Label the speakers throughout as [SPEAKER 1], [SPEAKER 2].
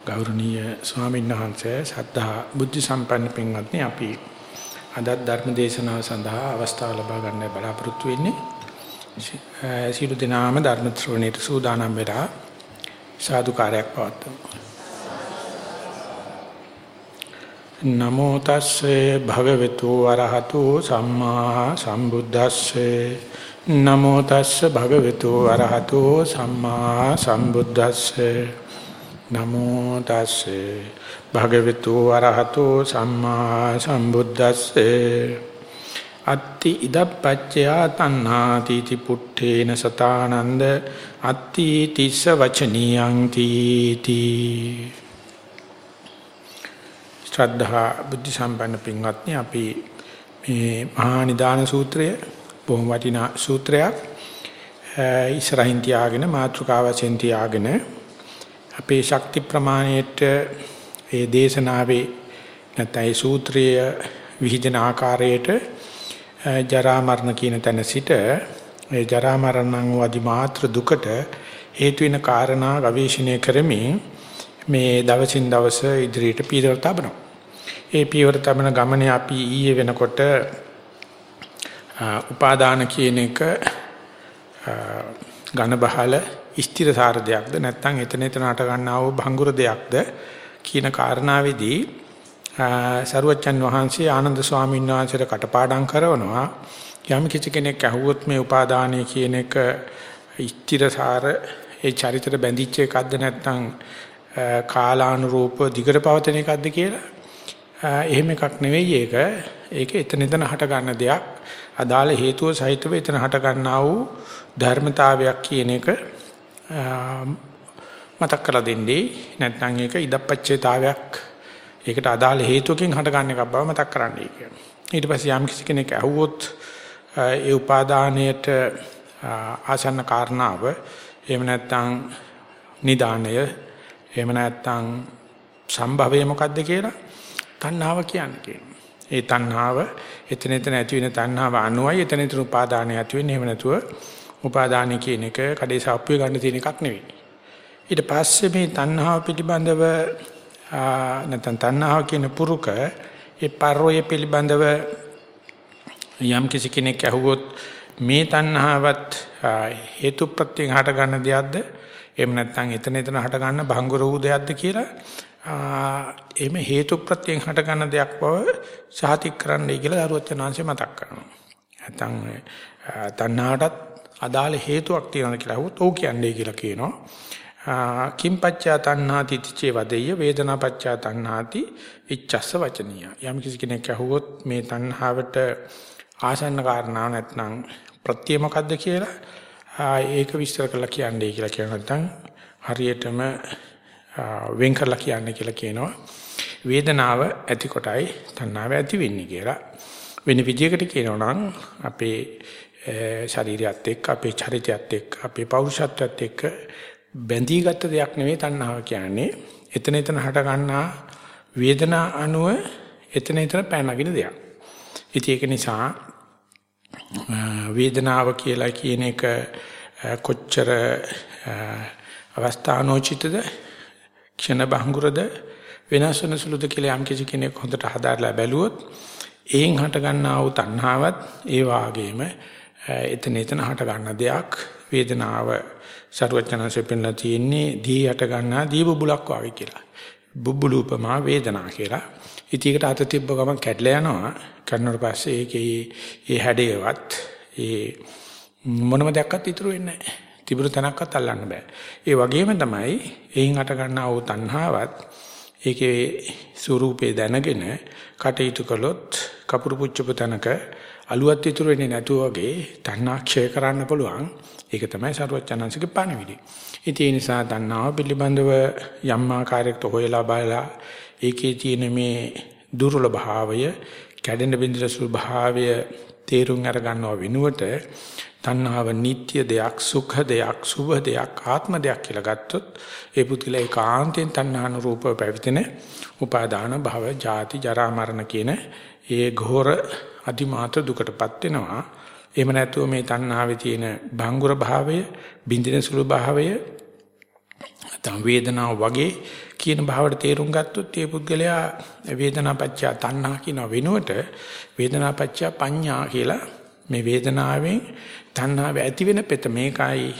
[SPEAKER 1] ගෞරවනීය ස්වාමීන් වහන්සේ සද්ධා බුද්ධ සම්පන්න පින්වත්නි අපි අද ධර්ම දේශනාව සඳහා අවස්ථාව ලබා ගන්න බලාපොරොත්තු වෙන්නේ. සියලු දෙනාම ධර්ම ශ්‍රවණයට සූදානම් වෙලා සාදුකාරයක් පවත්වමු. නමෝ තස්සේ භගවතු වරහතු සම්මා සම්බුද්දස්සේ. නමෝ තස්සේ භගවතු වරහතු සම්මා සම්බුද්දස්සේ. නමෝ තස්සේ. භගවතු වරහතෝ සම්මා සම්බුද්දස්සේ. අත්ති ඉදප්පච්චයා තණ්හාති ති පුට්ඨේන සතානන්ද අත්ති තිස්ස වචනියං තීති. ශ්‍රද්ධා බුද්ධ සම්පන්න පින්වත්නි අපි මේ මහා නිදාන සූත්‍රය බොහොම වටිනා සූත්‍රයක් ඉස්සරහින් තියාගෙන මාතෘකාවසෙන් තියාගෙන අපේ ශක්ති ප්‍රමාණයට ඒ දේශනාවේ නැත්නම් ඒ සූත්‍රයේ විහිදෙන ආකාරයට ජරා මරණ කියන තැන සිට ඒ ජරා මරණං වදි මාත්‍ර දුකට හේතු වෙන කාරණා ගවේෂණය කරමින් මේ දවසින් දවස ඉදිරියට පියවර තබනවා. ඒ පියවර තබන ගමනේ අපි ඊයේ වෙනකොට උපාදාන කියන එක ඝන බහල ස්ථිරසාර දෙයක්ද නැත්නම් එතන එතන හට ගන්නා වූ භංගුර දෙයක්ද කියන කාරණාවේදී සරුවච්චන් වහන්සේ ආනන්ද ස්වාමීන් වහන්සේට කටපාඩම් කරනවා යම් කිසි කෙනෙක් අහුවොත් මේ උපාදානය කියන එක ස්ථිරසාර ඒ චරිතයට බැඳිච්ච එකක්ද නැත්නම් කාලානුරූප දිගට පවතින එකක්ද කියලා? එහෙම එකක් නෙවෙයි ඒක. ඒක එතන එතන හට ගන්න දෙයක්. අදාළ හේතුව සහිතව එතන හට ගන්නා වූ ධර්මතාවයක් කියන එක මතක් කරලා දෙන්නේ නැත්නම් ඒක ඉදප්පච්චේතාවයක් ඒකට අදාළ හේතුවකින් හටගන්න එකක් බව මතක් කරන්නයි කියන්නේ. ඊට පස්සේ යම් කිසි කෙනෙක් ඇහුවොත් ඒ උපාදානයට ආසන්න කාරණාව එහෙම නැත්නම් නිදානය එහෙම නැත්නම් සම්භවය මොකද්ද කියලා තණ්හාව කියන්නේ කියනවා. ඒ තණ්හාව එතන එතන ඇති වෙන තණ්හාව අනුවයි එතන එතන උපාදානය ඇති වෙන්නේ. එහෙම නැතුව උපාදානය කියන එක කඩේ සාප්පුවේ ගන්න තියෙන එකක් නෙවෙයි. ඊට පස්සේ මේ තණ්හාව පිළිබඳව නැත්නම් තණ්හාව කියන පුරුක ඒ පරෝය පිළිබඳව යම් කිසි කෙනෙක් අහුවොත් මේ තණ්හාවත් හේතු ප්‍රත්‍යයෙන් හට ගන්න දෙයක්ද එහෙම නැත්නම් එතන එතන හට ගන්න භංගුර වූ දෙයක්ද කියලා එහෙම හේතු ප්‍රත්‍යයෙන් හට ගන්න දෙයක් බව සාතික් කරන්නයි කියලා දරුවචනාංශය මතක් කරනවා. නැත්නම් තණ්හාටත් අදාළ හේතුවක් තියෙනවා කියලා අහුවොත් ඔව් කියන්නේ කියලා කියනවා. කිම්පච්චා තණ්හාති තිචේ වදෙය වේදනාපච්චා තණ්හාති ඉච්ඡස්ස වචනිය. යම් කිසි කෙනෙක් අහුවොත් මේ තණ්හාවට ආසන්න කාරණා නැත්නම් ප්‍රත්‍ය මොකද්ද කියලා ඒක විස්තර කරලා කියන්නේ කියලා කියන නැත්නම් හරියටම වෙන් කරලා කියන්නේ කියලා කියනවා. වේදනාව ඇති කොටයි තණ්හාව ඇති වෙන්නේ කියලා. වෙන විදිහකට කියනවා නම් අපේ ශරීරයත් එක්ක අපේ චරිතයත් එක්ක අපේ පෞරුෂත්වයත් එක්ක බැඳී ගත්ත දෙයක් නෙවෙයි තණ්හාව කියන්නේ. එතන එතන හට ගන්නා වේදනා අනුව එතන එතන පැනනගින දෙයක්. ඉතින් ඒක නිසා වේදනාව කියලා කියන එක කොච්චර අවස්ථානෝචිතද ක්ෂණ බංගුරද වෙනස් වෙන සුළුද කියලා යම් කිසි කෙනෙක් හොඳට හදාarලා බැලුවොත් එයින් හට ගන්නා වූ තණ්හාවත් ඒ වාගේම එතන එතන හට ගන්න දෙයක් වේදනාව සරුවචනanse පෙන්ලා තියෙන්නේ දී යට ගන්නා දී බුබුලක් වගේ කියලා. බුබුලූපමා වේදනා කියලා. ඉතින් ඒකට අත තිබ්බ ගමන් කැඩලා යනවා. කන්නට පස්සේ ඒකේ ඒ හැඩයවත් ඒ මොනම දෙයක්වත් ඉතුරු වෙන්නේ නැහැ. තිබුණු තැනක්වත් අල්ලන්න බෑ. ඒ වගේම තමයි එයින් අට ගන්නා වූ තණ්හාවත් ඒකේ ස්වરૂපේ දැනගෙන කටයුතු කළොත් කපුරු පුච්චපු තැනක අලුවත් ඉතුරු වෙන්නේ නැතුව වගේ තණ්හා ක්ෂය කරන්න පුළුවන්. ඒක තමයි සරුවචනංශගේ පණවිඩි. ඉතින් ඒ නිසා තණ්හාව පිළිබඳව යම් ආකාරයකට හොයලා බලලා ඒකේ තියෙන මේ දුර්වල භාවය, කැඩෙන බින්දල ස්වභාවය තේරුම් අර ගන්නව වෙනුවට තණ්හාව නিত্য දෙයක්, සුඛ දෙයක්, සුභ දෙයක්, ආත්ම දෙයක් කියලා ගත්තොත් ඒ පුදුල ඒකාන්තයෙන් තණ්හානුරූපව පැවිදෙන උපාදාන භව, ජාති, ජරා, මරණ කියන ඒ ඝෝර අතිමාත දුකටපත් වෙනවා. එහෙම නැතුව මේ තණ්හාවේ තියෙන භංගුර භාවය, බින්දින සුළු භාවය, තම වේදනාව වගේ කියන භාවයට තේරුම් ගත්තොත් ඒ පුද්ගලයා වේදනාපච්චය තණ්හා කියන වෙනුවට වේදනාපච්චය පඤ්ඤා කියලා මේ වේදනාවෙන් තණ්හාව ඇති වෙන පෙත මේකයි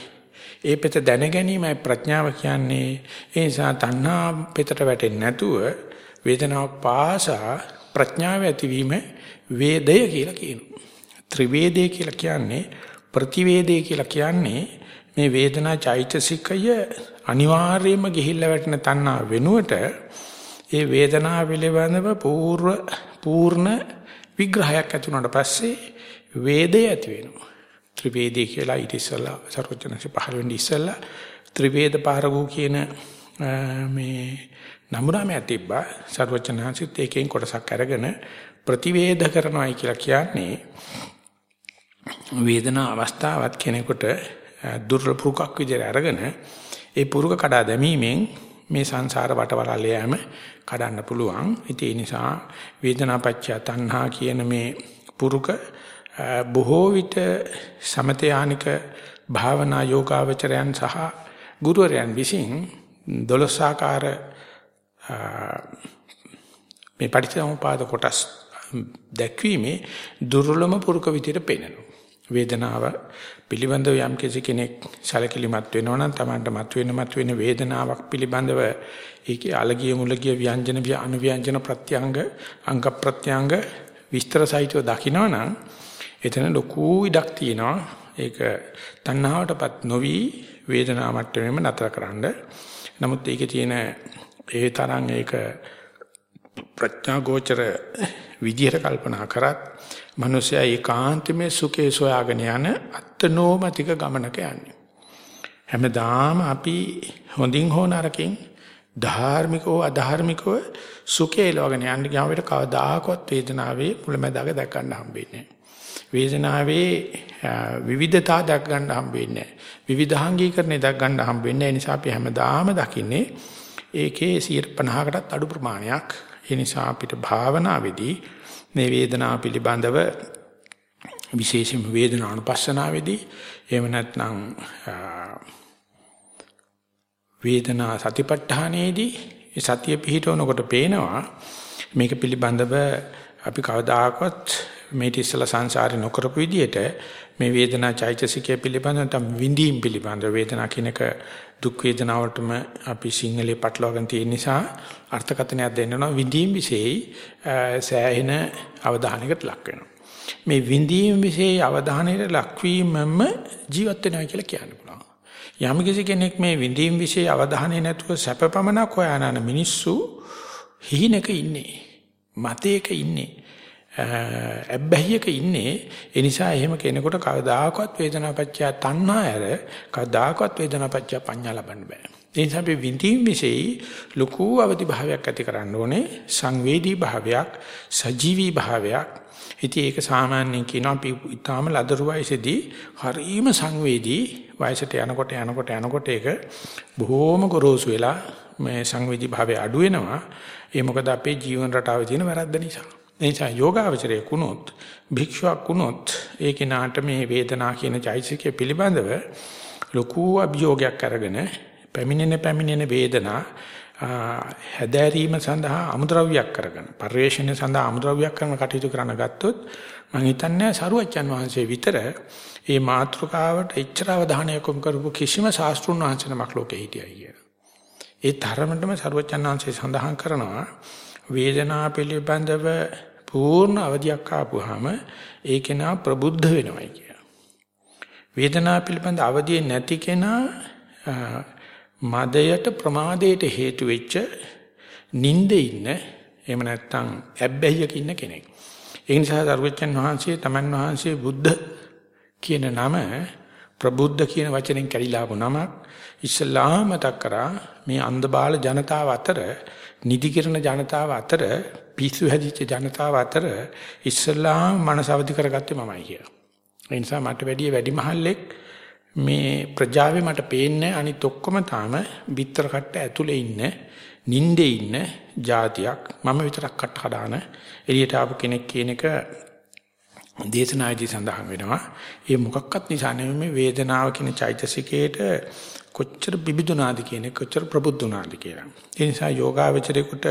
[SPEAKER 1] ඒ පෙත දැන ගැනීමයි ප්‍රඥාව කියන්නේ ඒ නිසා තණ්හා පෙතට වැටෙන්නේ නැතුව වේදනාව පාසා ප්‍රඥාව ඇතිවීම වේදය කියලා කියනවා ත්‍රිවේදය කියලා කියන්නේ ප්‍රතිවේදය කියලා කියන්නේ මේ වේදනා චෛතසිකය අනිවාර්යයෙන්ම ගිහිල්ලා වැටෙන තණ්හා වෙනුවට ඒ වේදනාව පිළිබඳව පූර්ව පූර්ණ විග්‍රහයක් ඇති වුණාට පස්සේ වේදය ඇති වෙනවා. ත්‍රිවේදී කියලා ඊට ඉස්සලා සර්වඥාන්සේ පහළ වෙන්නේ ඉස්සලා ත්‍රිවේද පාරගු කියන මේ නමුරාමයක් තිබ්බා. සර්වඥාන්සේත් ඒකෙන් කොටසක් අරගෙන ප්‍රතිවේද කරනවායි කියලා කියන්නේ වේදනා අවස්ථාවත් කෙනෙකුට දුර්ලභ පුරුකක් විදිහට අරගෙන ඒ පුරුක කඩා දැමීමෙන් මේ සංසාර වටවලල්ල යෑම කඩන්න පුළුවන්. ඉතින් ඒ නිසා වේදනාපච්චය තණ්හා කියන මේ පුරුක බොහෝ විට සමතයානික භාවනා යෝගාවචරයන් සහ ගුරුවරයන් විසින් දොළොස්සාකාර මේ පටිච්චසමුපාද කොටස් දැක්වීමේ දුර්ලභම පුරුක විදිහට පෙන්වනවා. වේදනාව පිළිබඳව යම් කෙනෙක් සැලකිලිමත් වෙනවා නම් Tamanට මතුවෙන මතුවෙන වේදනාවක් පිළිබඳව ඒකේ අලගිය මුලගිය ව්‍යංජන අනුව්‍යංජන ප්‍රත්‍යංග අංග ප්‍රත්‍යංග විස්තර සහිතව දකිනවනම් එතන ලොකු ඉඩක් තියෙනවා ඒක තණ්හාවටපත් නොවි වේදනාව මට්ටමෙම නතරකරනද නමුත් ඒකේ තියෙන ඒ තරම් ඒක ප්‍රඥා ගෝචර විදියට කල්පනා කරත් මිනිසයා ඒකාන්තමේ සුඛේ සොයාගෙන යන අත්නෝමතික ගමනක යන්නේ. හැමදාම අපි හොඳින් හෝ නරකින් ධාර්මිකව අධාර්මිකව සුඛේ ලෝකගෙන යන්න ගියාම කවදාකවත් වේදනාවේ මුලැමැදාක දැක් ගන්න හම්බෙන්නේ වේදනාවේ විවිධතා දැක් ගන්න හම්බෙන්නේ විවිධාංගීකරණය දැක් ගන්න හම්බෙන්නේ ඒ නිසා අපි හැමදාම දකින්නේ ඒකේ 50කටත් අඩු ප්‍රමාණයක් ඒ නිසා අපිට භාවනාවේදී මේ වේදනාව පිළිබඳව විශේෂම වේදනානුපස්සනාවේදී එහෙම නැත්නම් වේදනා සතිපට්ඨානයේදී ඒ සතිය පිහිටවනකොට පේනවා මේක පිළිබඳව අපි කවදාකවත් මේ ඉස්සලා සංසාරේ නොකරපු විදිහට මේ වේදනා චෛතසිකය පිළිබඳව නැත්නම් විඳීම් පිළිබඳව වේදනා කියනක දුක් වේදනාවටම අපි සිංහලේ පටලවාගෙන තියෙන නිසා අර්ථකථනයක් දෙන්නවා විඳීම් විශේෂයි සෑහෙන අවධානයකට ලක් වෙනවා. මේ විඳීම් විශේෂ අවධානයට ලක්වීමම ජීවත් වෙනවා කියලා කියන්න පුළුවන්. යම් කිසි කෙනෙක් මේ විඳීම් විශේෂ අවධානය නැතුව සැපපමණක් හොයානන මිනිස්සු හිහිනක ඉන්නේ. මතයක ඉන්නේ. ඇබ්බැහියක ඉන්නේ. ඒ නිසා එහෙම කෙනෙකුට කවදාකවත් වේදනාපච්චය තණ්හා ඇර කවදාකවත් වේදනාපච්චය පඤ්ඤා ලබන්න බෑ. ඒ නිසා අපි විඳීම් විශේෂයි ලකු අවදි භාවයක් ඇති කරන්න ඕනේ. සංවේදී භාවයක් සජීවී භාවයක්. ඉතින් ඒක සාමාන්‍යයෙන් කියනවා අපි ඊටාම ලදරු වයසේදී හරීම සංවේදී වයසට යනකොට යනකොට යනකොට ඒක බොහෝම ගොරෝසු වෙලා මේ සංවේදී භාවය අඩු වෙනවා. ඒ මොකද අපේ ජීවන රටාවේ තියෙන වැරද්ද නිසා. නිසා යෝගාවචරයේ කුණොත් භික්ෂුවක් කුණොත් ඒ කෙනාට මේ වේදනා කියන චෛසිකය පිළිබඳව ලොකු අභියෝගයක් අරගෙන පැමිණෙන පැමිණෙන වේදනා හැදෑරීම සඳහා අමුද්‍රව්‍යයක් කරගෙන පරිවේෂණය සඳහා අමුද්‍රව්‍යයක් කරන කටයුතු කරන ගත්තොත් මම හිතන්නේ සරුවච්චන් වහන්සේ විතර මේ මාතෘකාවට එච්චර අවධානය යොමු කරපු කිසිම ශාස්ත්‍රුන් වහන්සේ නමක් ලෝකේ හිටියයි කියලා. ඒ තරමටම සරුවච්චන් වහන්සේ සඳහන් කරනවා වේදනා පිළිබඳව පූර්ණ අවධියක් ආපුවාම ඒ කෙනා ප්‍රබුද්ධ වෙනවයි කිය. වේදනාව පිළිබඳ අවධිය නැති කෙනා මදයට ප්‍රමාදයට හේතු වෙච්ච නිින්දේ ඉන්න එහෙම නැත්නම් ඇබ්බැහියක ඉන්න කෙනෙක්. ඒ නිසා දරුවචන් වහන්සේ තමන් වහන්සේ බුද්ධ කියන නම ප්‍රබුද්ධ කියන වචනෙන් කැලිලා ආපු නමක් ඉස්ලාම මතක් කරා මේ අන්ධබාල ජනතාව අතර නිදි කිරණ ජනතාව අතර පිස්සු හැදිච්ච ජනතාව අතර ඉස්ලාම මනස අවදි කරගත්තේ මමයි කියලා. ඒ නිසා මට වැඩිය වැඩි මහල්ලෙක් මේ ප්‍රජාවේ මට පේන්නේ අනිත් ඔක්කොම තාම බිත්තර කට්ට ඇතුලේ ඉන්න නින්දේ ඉන්න જાතියක් මම විතරක් කට හදාන එළියට ආපු කෙනෙක් කියන එක දේශනාදී සඳහන් වෙනවා. ඒ මොකක්වත් නිසා නෙමෙයි මේ වේදනාව කියන චෛතසිකයේට කොච්චර බිබිදුනාද කියන කොච්චර ප්‍රබුද්ධුනාද කියලා. ඒ නිසා යෝගාවචරේකට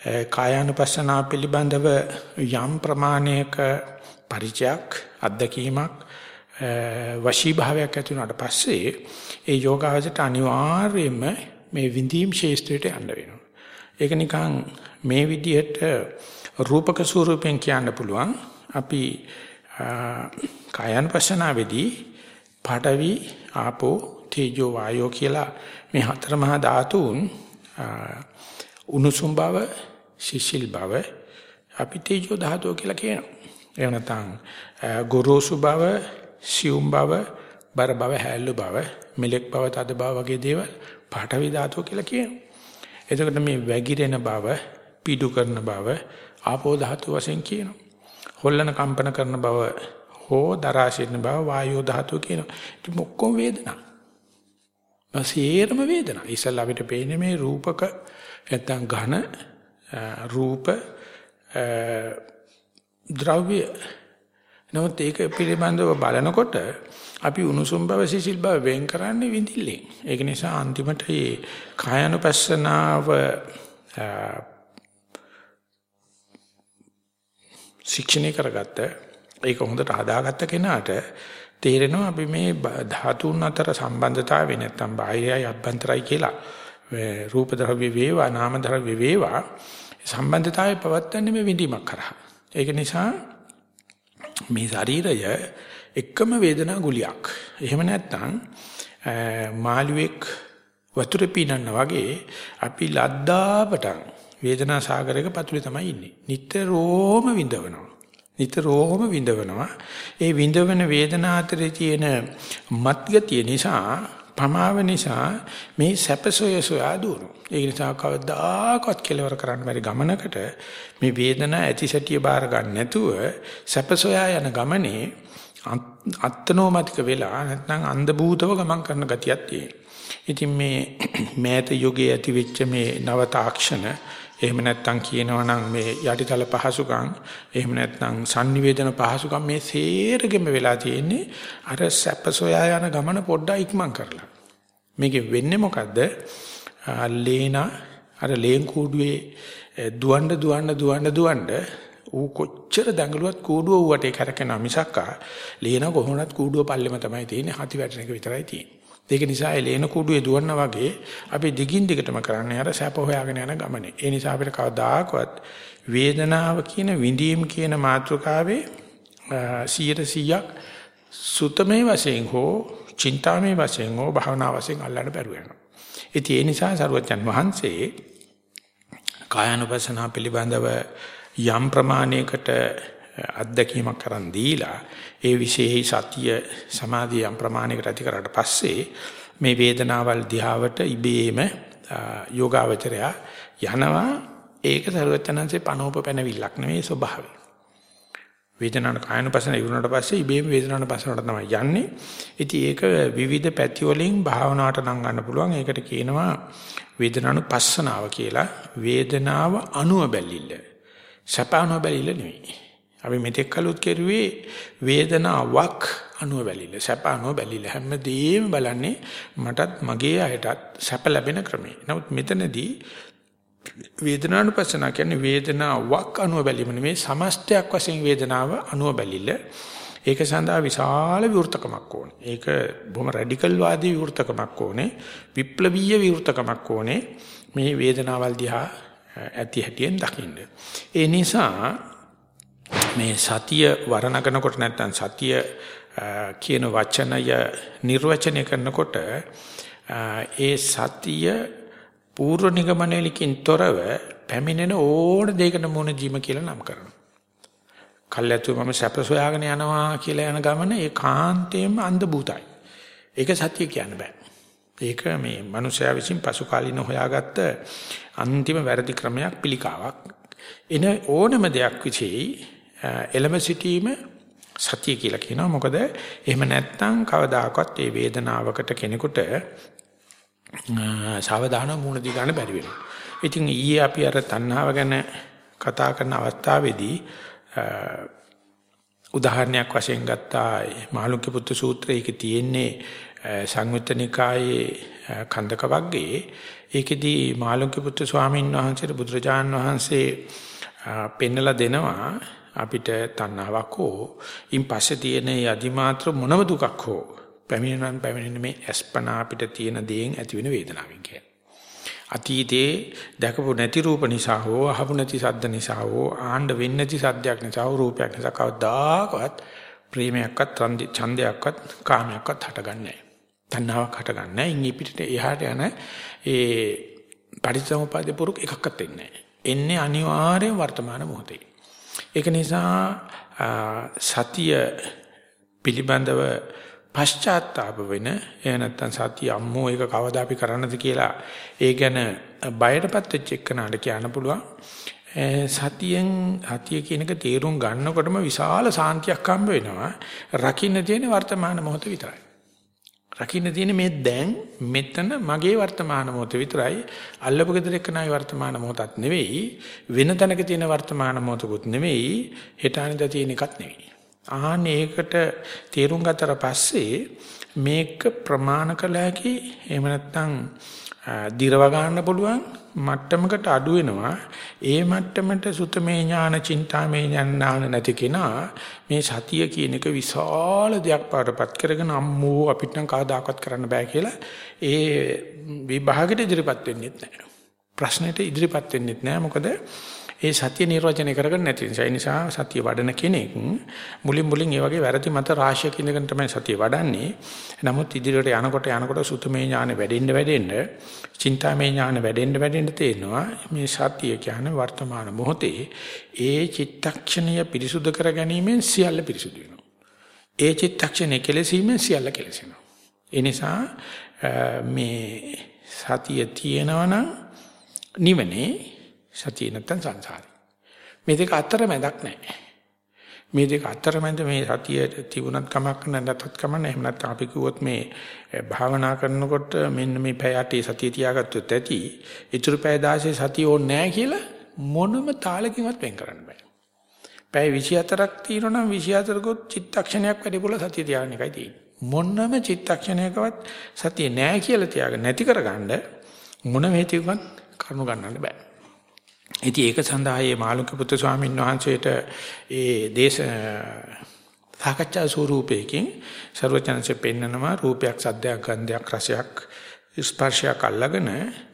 [SPEAKER 1] කායානුපස්සනාව පිළිබඳව යම් ප්‍රමාණයක පරිචයක් අත්දැකීමක් වශී භාවයක් ඇති වුණාට පස්සේ ඒ යෝගාවචරයට අනිවාර්යයෙන්ම මේ විඳීම් ශේෂ්ත්‍රයට යන්න වෙනවා. ඒක නිකන් මේ විදිහට රූපක ස්වරූපෙන් කියන්න පුළුවන් අපි කායानुපස්සනාවේදී පාඨවි ආපෝ තේජෝ වායෝ කියලා මේ හතර මහා ධාතුන් උණුසුම් බව සිසිල් බව අපි තේජෝ ධාතුව කියලා කියනවා. එහෙම නැත්නම් ගොරෝසු බව සියුම් බව බර බව හැල්ලු බව මෙලෙක් බව තද බව වගේ දේවල් පාඨවි ධාතුව කියලා කියනවා. එතකොට මේ වැగిරෙන බව පීඩු කරන බව ආපෝ ධාතුව වශයෙන් කියනවා. හොල්ලන කම්පන කරන බව හෝ දරා සිටින බව වායෝ ධාතුව කියනවා. ඉතින් ඔක්කොම වේදනා. බසීරම වේදනා. ඉස්සල්ලා අපිට පේන්නේ මේ රූපක නැත්තම් ඝන රූප ද්‍රව්‍ය නමුත් ඒක පිළිබඳව බලනකොට අපි උණුසුම් බව සිසිල් බව වෙන් කරන්නේ විඳිල්ලෙන්. ඒක නිසා අන්තිමට මේ කායानुපස්සනාව ශික්ෂණය කරගත්ත ඒක හොඳට හදාගත්ත කෙනාට තේරෙනවා අපි මේ ධාතුන් අතර සම්බන්ධතාවය නැත්තම් බාහිරයි අභ්‍යන්තරයි කියලා රූප ද්‍රව්‍ය වේවා නාම ද්‍රව්‍ය වේවා සම්බන්ධතාවය පවත්න්නේ මේ විඳීමක් කරා. ඒක නිසා මේ ශරීරය එකම වේදනා ගුලියක්. එහෙම නැත්නම් මාළුවෙක් වතුර පීනන්න වගේ අපි ලද්දාපටන් වේදනා සාගරයක පතුලේ තමයි ඉන්නේ. නිතරම විඳවනවා. නිතරම විඳවනවා. ඒ විඳවන වේදනා අතරේ තියෙන මත්ගතිය නිසා පමාව නිසා මේ සැපසොය සොයා දුවනවා. ඒ නිසා කවදාකවත් කෙලවර කරන්න බැරි ගමනකට මේ වේදනා ඇති සැටිය බාර ගන්න නැතුව සැපසොයා යන ගමනේ අත්නෝමතික වෙලා නැත්නම් අන්ධ භූතව ගමන් කරන ගතියක් තියෙනවා. ඉතින් මේ මෑත යුගයේ ඇති වෙච්ච මේ නව තාක්ෂණ එහෙම නැත්නම් කියනවා නම් මේ යටිතල පහසුකම් එහෙම නැත්නම් sannivedana පහසුකම් මේ සේරගෙම වෙලා තියෙන්නේ අර සැප සොයා යන ගමන පොඩ්ඩක් ඉක්මන් කරලා. මේකෙ වෙන්නේ මොකද්ද? ලේනා අර ලේන් කූඩුවේ දුවන්න දුවන්න දුවන්න දුවන්න ඌ කොච්චර දඟලුවත් කූඩුව ඌට කරකෙන මිසක්කා. ලේන කොහොමවත් කූඩුව පල්ලෙම තමයි තියෙන්නේ. හති වැටෙන එක විතරයි තියෙන්නේ. ඒක නිසා එලේන කුඩුවේ දුවන්න වගේ අපි දිගින් දිගටම කරන්නේ අර සැප හොයාගෙන යන ගමනේ. ඒ නිසා අපිට කවදාකවත් වේදනාව කියන විඳීම් කියන මාතෘකාවේ 100%ක් සුතමේ වශයෙන් හෝ චින්තාමේ වශයෙන් හෝ භාවනා වශයෙන් අල්ලන්න බැරුව යනවා. ඉතින් ඒ නිසා සරුවචන් වහන්සේ කායानुපසනාව පිළිබඳව යම් ප්‍රමාණයකට අත්දැකීමක් කරන් දීලා ඒ විශේෂයි සතිය සමාධිය යම් ප්‍රමාණයකට ඇති කරාට පස්සේ මේ වේදනාවල් දිහාවට ඉබේම යෝගාවචරය යනවා. ඒක සරුවචනන්සේ පනෝප පැනවිල්ලක් නෙවෙයි ස්වභාවය. වේදනාන කායනුපසන ඉවරනට පස්සේ ඉබේම වේදනාන පසනට තමයි යන්නේ. ඉතින් ඒක විවිධ පැති වලින් භාවනාවට නම් ගන්න පුළුවන්. ඒකට කියනවා වේදනානුපස්සනාව කියලා. වේදනාව අනුව බැලිල්ල. සපානුව බැලිල්ල නෙවෙයි. අපි මෙතෙක් කලොත් කෙරුවේ වේදනාවක් අනුව බැලිල සැප අනුව බැලිල හැමදේම බලන්නේ මටත් මගේ අයටත් සැප ලැබෙන ක්‍රමේ. නමුත් මෙතනදී වේදනානුපස්සන කියන්නේ වේදනාවක් අනුව බැලීම නෙමෙයි සමස්තයක් වශයෙන් වේදනාව අනුව බැලිල. ඒක සඳහා විශාල විවෘතකමක් ඕනේ. ඒක බොහොම රැඩිකල් වාදී විවෘතකමක් ඕනේ. විප්ලවීය විවෘතකමක් ඕනේ. මේ වේදනාවල් දිහා ඇති හැටියෙන් දකින්න. ඒ නිසා මේ සතිය වර්ණනනකොට නැත්නම් සතිය කියන වචනය නිර්වචනය කරනකොට ඒ සතිය පූර්ව නිගමනයලකින් තොරව පැමිණෙන ඕන දෙයකට මොන ජීම කියලා නම් කරනවා. කල්ැතු මම සැප සොයාගෙන යනවා කියලා යන ගමන ඒ කාන්තේම අන්ධ භූතයි. ඒක සත්‍ය කියන්න බෑ. ඒක මේ මනුෂයා විසින් පසු කාලින හොයාගත්ත අන්තිම වැරදි ක්‍රමයක් පිළිකාවක්. එන ඕනම දෙයක් විශේෂයි එළම සිටීම සතිය කියලා කියනවා. මොකද එහෙම නැත්නම් කවදාකවත් මේ වේදනාවකට කෙනෙකුට සාවධානව මුහුණ දී ගන්න බැරි වෙනවා. ඉතින් ඊයේ අපි අර තණ්හාව ගැන කතා කරන අවස්ථාවේදී උදාහරණයක් වශයෙන් ගත්තා මාළුක්‍ය පුත්තු සූත්‍රයේ තියෙන්නේ සංයුත්තනිකායේ කන්දක වර්ගයේ ඒකෙදී මාළුක්‍ය පුත්‍ර ස්වාමීන් වහන්සේට බුදුරජාන් වහන්සේ පෙන්නලා දෙනවා අපිට තණ්හාවක් හෝ ඉන් පස්සේ තියෙන යදිමාත්‍ර මොනම දුකක් හෝ පැමිණෙනන් පැමිණෙන මේ අස්පනා අපිට තියෙන දේෙන් ඇති වෙන වේදනාවෙන් කියන්නේ. අතීතේ දැකපු නැති රූප නිසා හෝ අහපු නැති ශබ්ද නිසා හෝ ආණ්ඩ වෙන්නේ නැති සද්දයක් නිසා හෝ රූපයක් නිසා කවදාකවත් ප්‍රේමයක්වත් ඡන්දයක්වත් කාමයක්වත් හටගන්නේ නැහැ. තණ්හාවක් හටගන්නේ නැහැ. ඉන් පිටට එහාට යන ඒ පරිසම්පාදේ පුරුක් එකක්වත් එන්නේ නැහැ. එන්නේ අනිවාර්යෙන් වර්තමාන මොහොතේ. ඒක නිසා සතිය පිළිබඳව පශ්චාත්තාප වෙන එහෙ නැත්නම් සතිය අම්මෝ ඒක කවදා අපි කරන්නද කියලා ඒ ගැන බයටපත් වෙච්ච එක්කනට කියන්න පුළුවන්. සතියෙන් සතිය කියන එක තේරුම් ගන්නකොටම විශාල සාන්තියක් හම්බ වෙනවා. රකින්න තියෙන වර්තමාන මොහොත විතරයි. රකින්න තියෙන මේ දැන් මෙතන මගේ වර්තමාන මොහොත විතරයි අල්ලපු ගෙදර එක්කනයි වර්තමාන මොහොතක් නෙවෙයි වෙන තැනක තියෙන වර්තමාන මොහොතකුත් නෙවෙයි හෙට අනිදා තියෙන එකක් නෙවෙයි. ආහන ඒකට තේරුම් ගතට පස්සේ මේක ප්‍රමාණ කළ හැකි එහෙම නැත්නම් දිරව ගන්න පුළුවන් මට්ටමකට අඩු වෙනවා. ඒ මට්ටමට සුතමේ ඥාන චින්තාමේ ඥාන නැති කෙනා මේ සතිය කියන එක විශාල දෙයක් පාටපත් කරගෙන අම්මෝ අපිට නම් කවදාකවත් කරන්න බෑ කියලා ඒ විභාගෙට ඉදිරිපත් වෙන්නේ නැහැ ප්‍රශ්නෙට ඉදිරිපත් වෙන්නේ නැහැ මොකද ඒ සත්‍ය නිර්වචනය කරගන්න නැති නිසා. ඒ නිසා සත්‍ය වඩන කෙනෙක් මුලින් මුලින් ඒ වගේ වැරදි මත රාශියක් ඉඳගෙන තමයි සත්‍ය වඩන්නේ. නමුත් ඉදිරියට යනකොට යනකොට සුතමේ ඥාන වැඩෙන්න වැඩෙන්න, චින්තාමේ ඥාන වැඩෙන්න වැඩෙන්න තේනවා මේ සත්‍ය කියන්නේ වර්තමාන මොහොතේ ඒ චිත්තක්ෂණය පිරිසුදු කර ගැනීමෙන් සියල්ල පිරිසුදු වෙනවා. ඒ චිත්තක්ෂණය කෙලසීමෙන් සියල්ල කෙලසෙනවා. ඒ නිසා මේ සතිය තියෙනවනම් නිවනේ සතිය නැත්තම් සංසාරේ. මේ දෙක අතරමැදක් නැහැ. මේ දෙක අතරමැද මේ සතිය තිබුණත් කමක් නැත්නම් කමක් නැහැ. එහෙම නැත්නම් අපි කිව්වොත් මේ භාවනා කරනකොට මෙන්න මේ පැය 8 සතිය තියාගත්තොත් ඇති. ඊටු පැය 16 සතිය ඕනේ නැහැ කියලා මොනම තාලකින්වත් වෙන් කරන්න බෑ. පැය 24ක් තියෙනවා නම් 24කොත් චිත්තක්ෂණයක් වැඩිපුර සතිය තියාගන්න එකයි තියෙන්නේ. මොනම චිත්තක්ෂණයකවත් සතිය නැහැ කියලා තියාගන්න නැති කරගන්න මොන හේතුවක්වත් කරුණු ගන්නන්න බෑ. ඉතින් ඒක සඳහා මේ මාළුක පුත්‍ර ස්වාමීන් වහන්සේට ඒ දේශ සාකච්ඡා ස්වරූපයකින් ਸਰවඥාන්සේ පෙන්නනවා රූපයක් සද්දයක් ගන්ධයක් රසයක් ස්පර්ශයක් අල්ලගෙන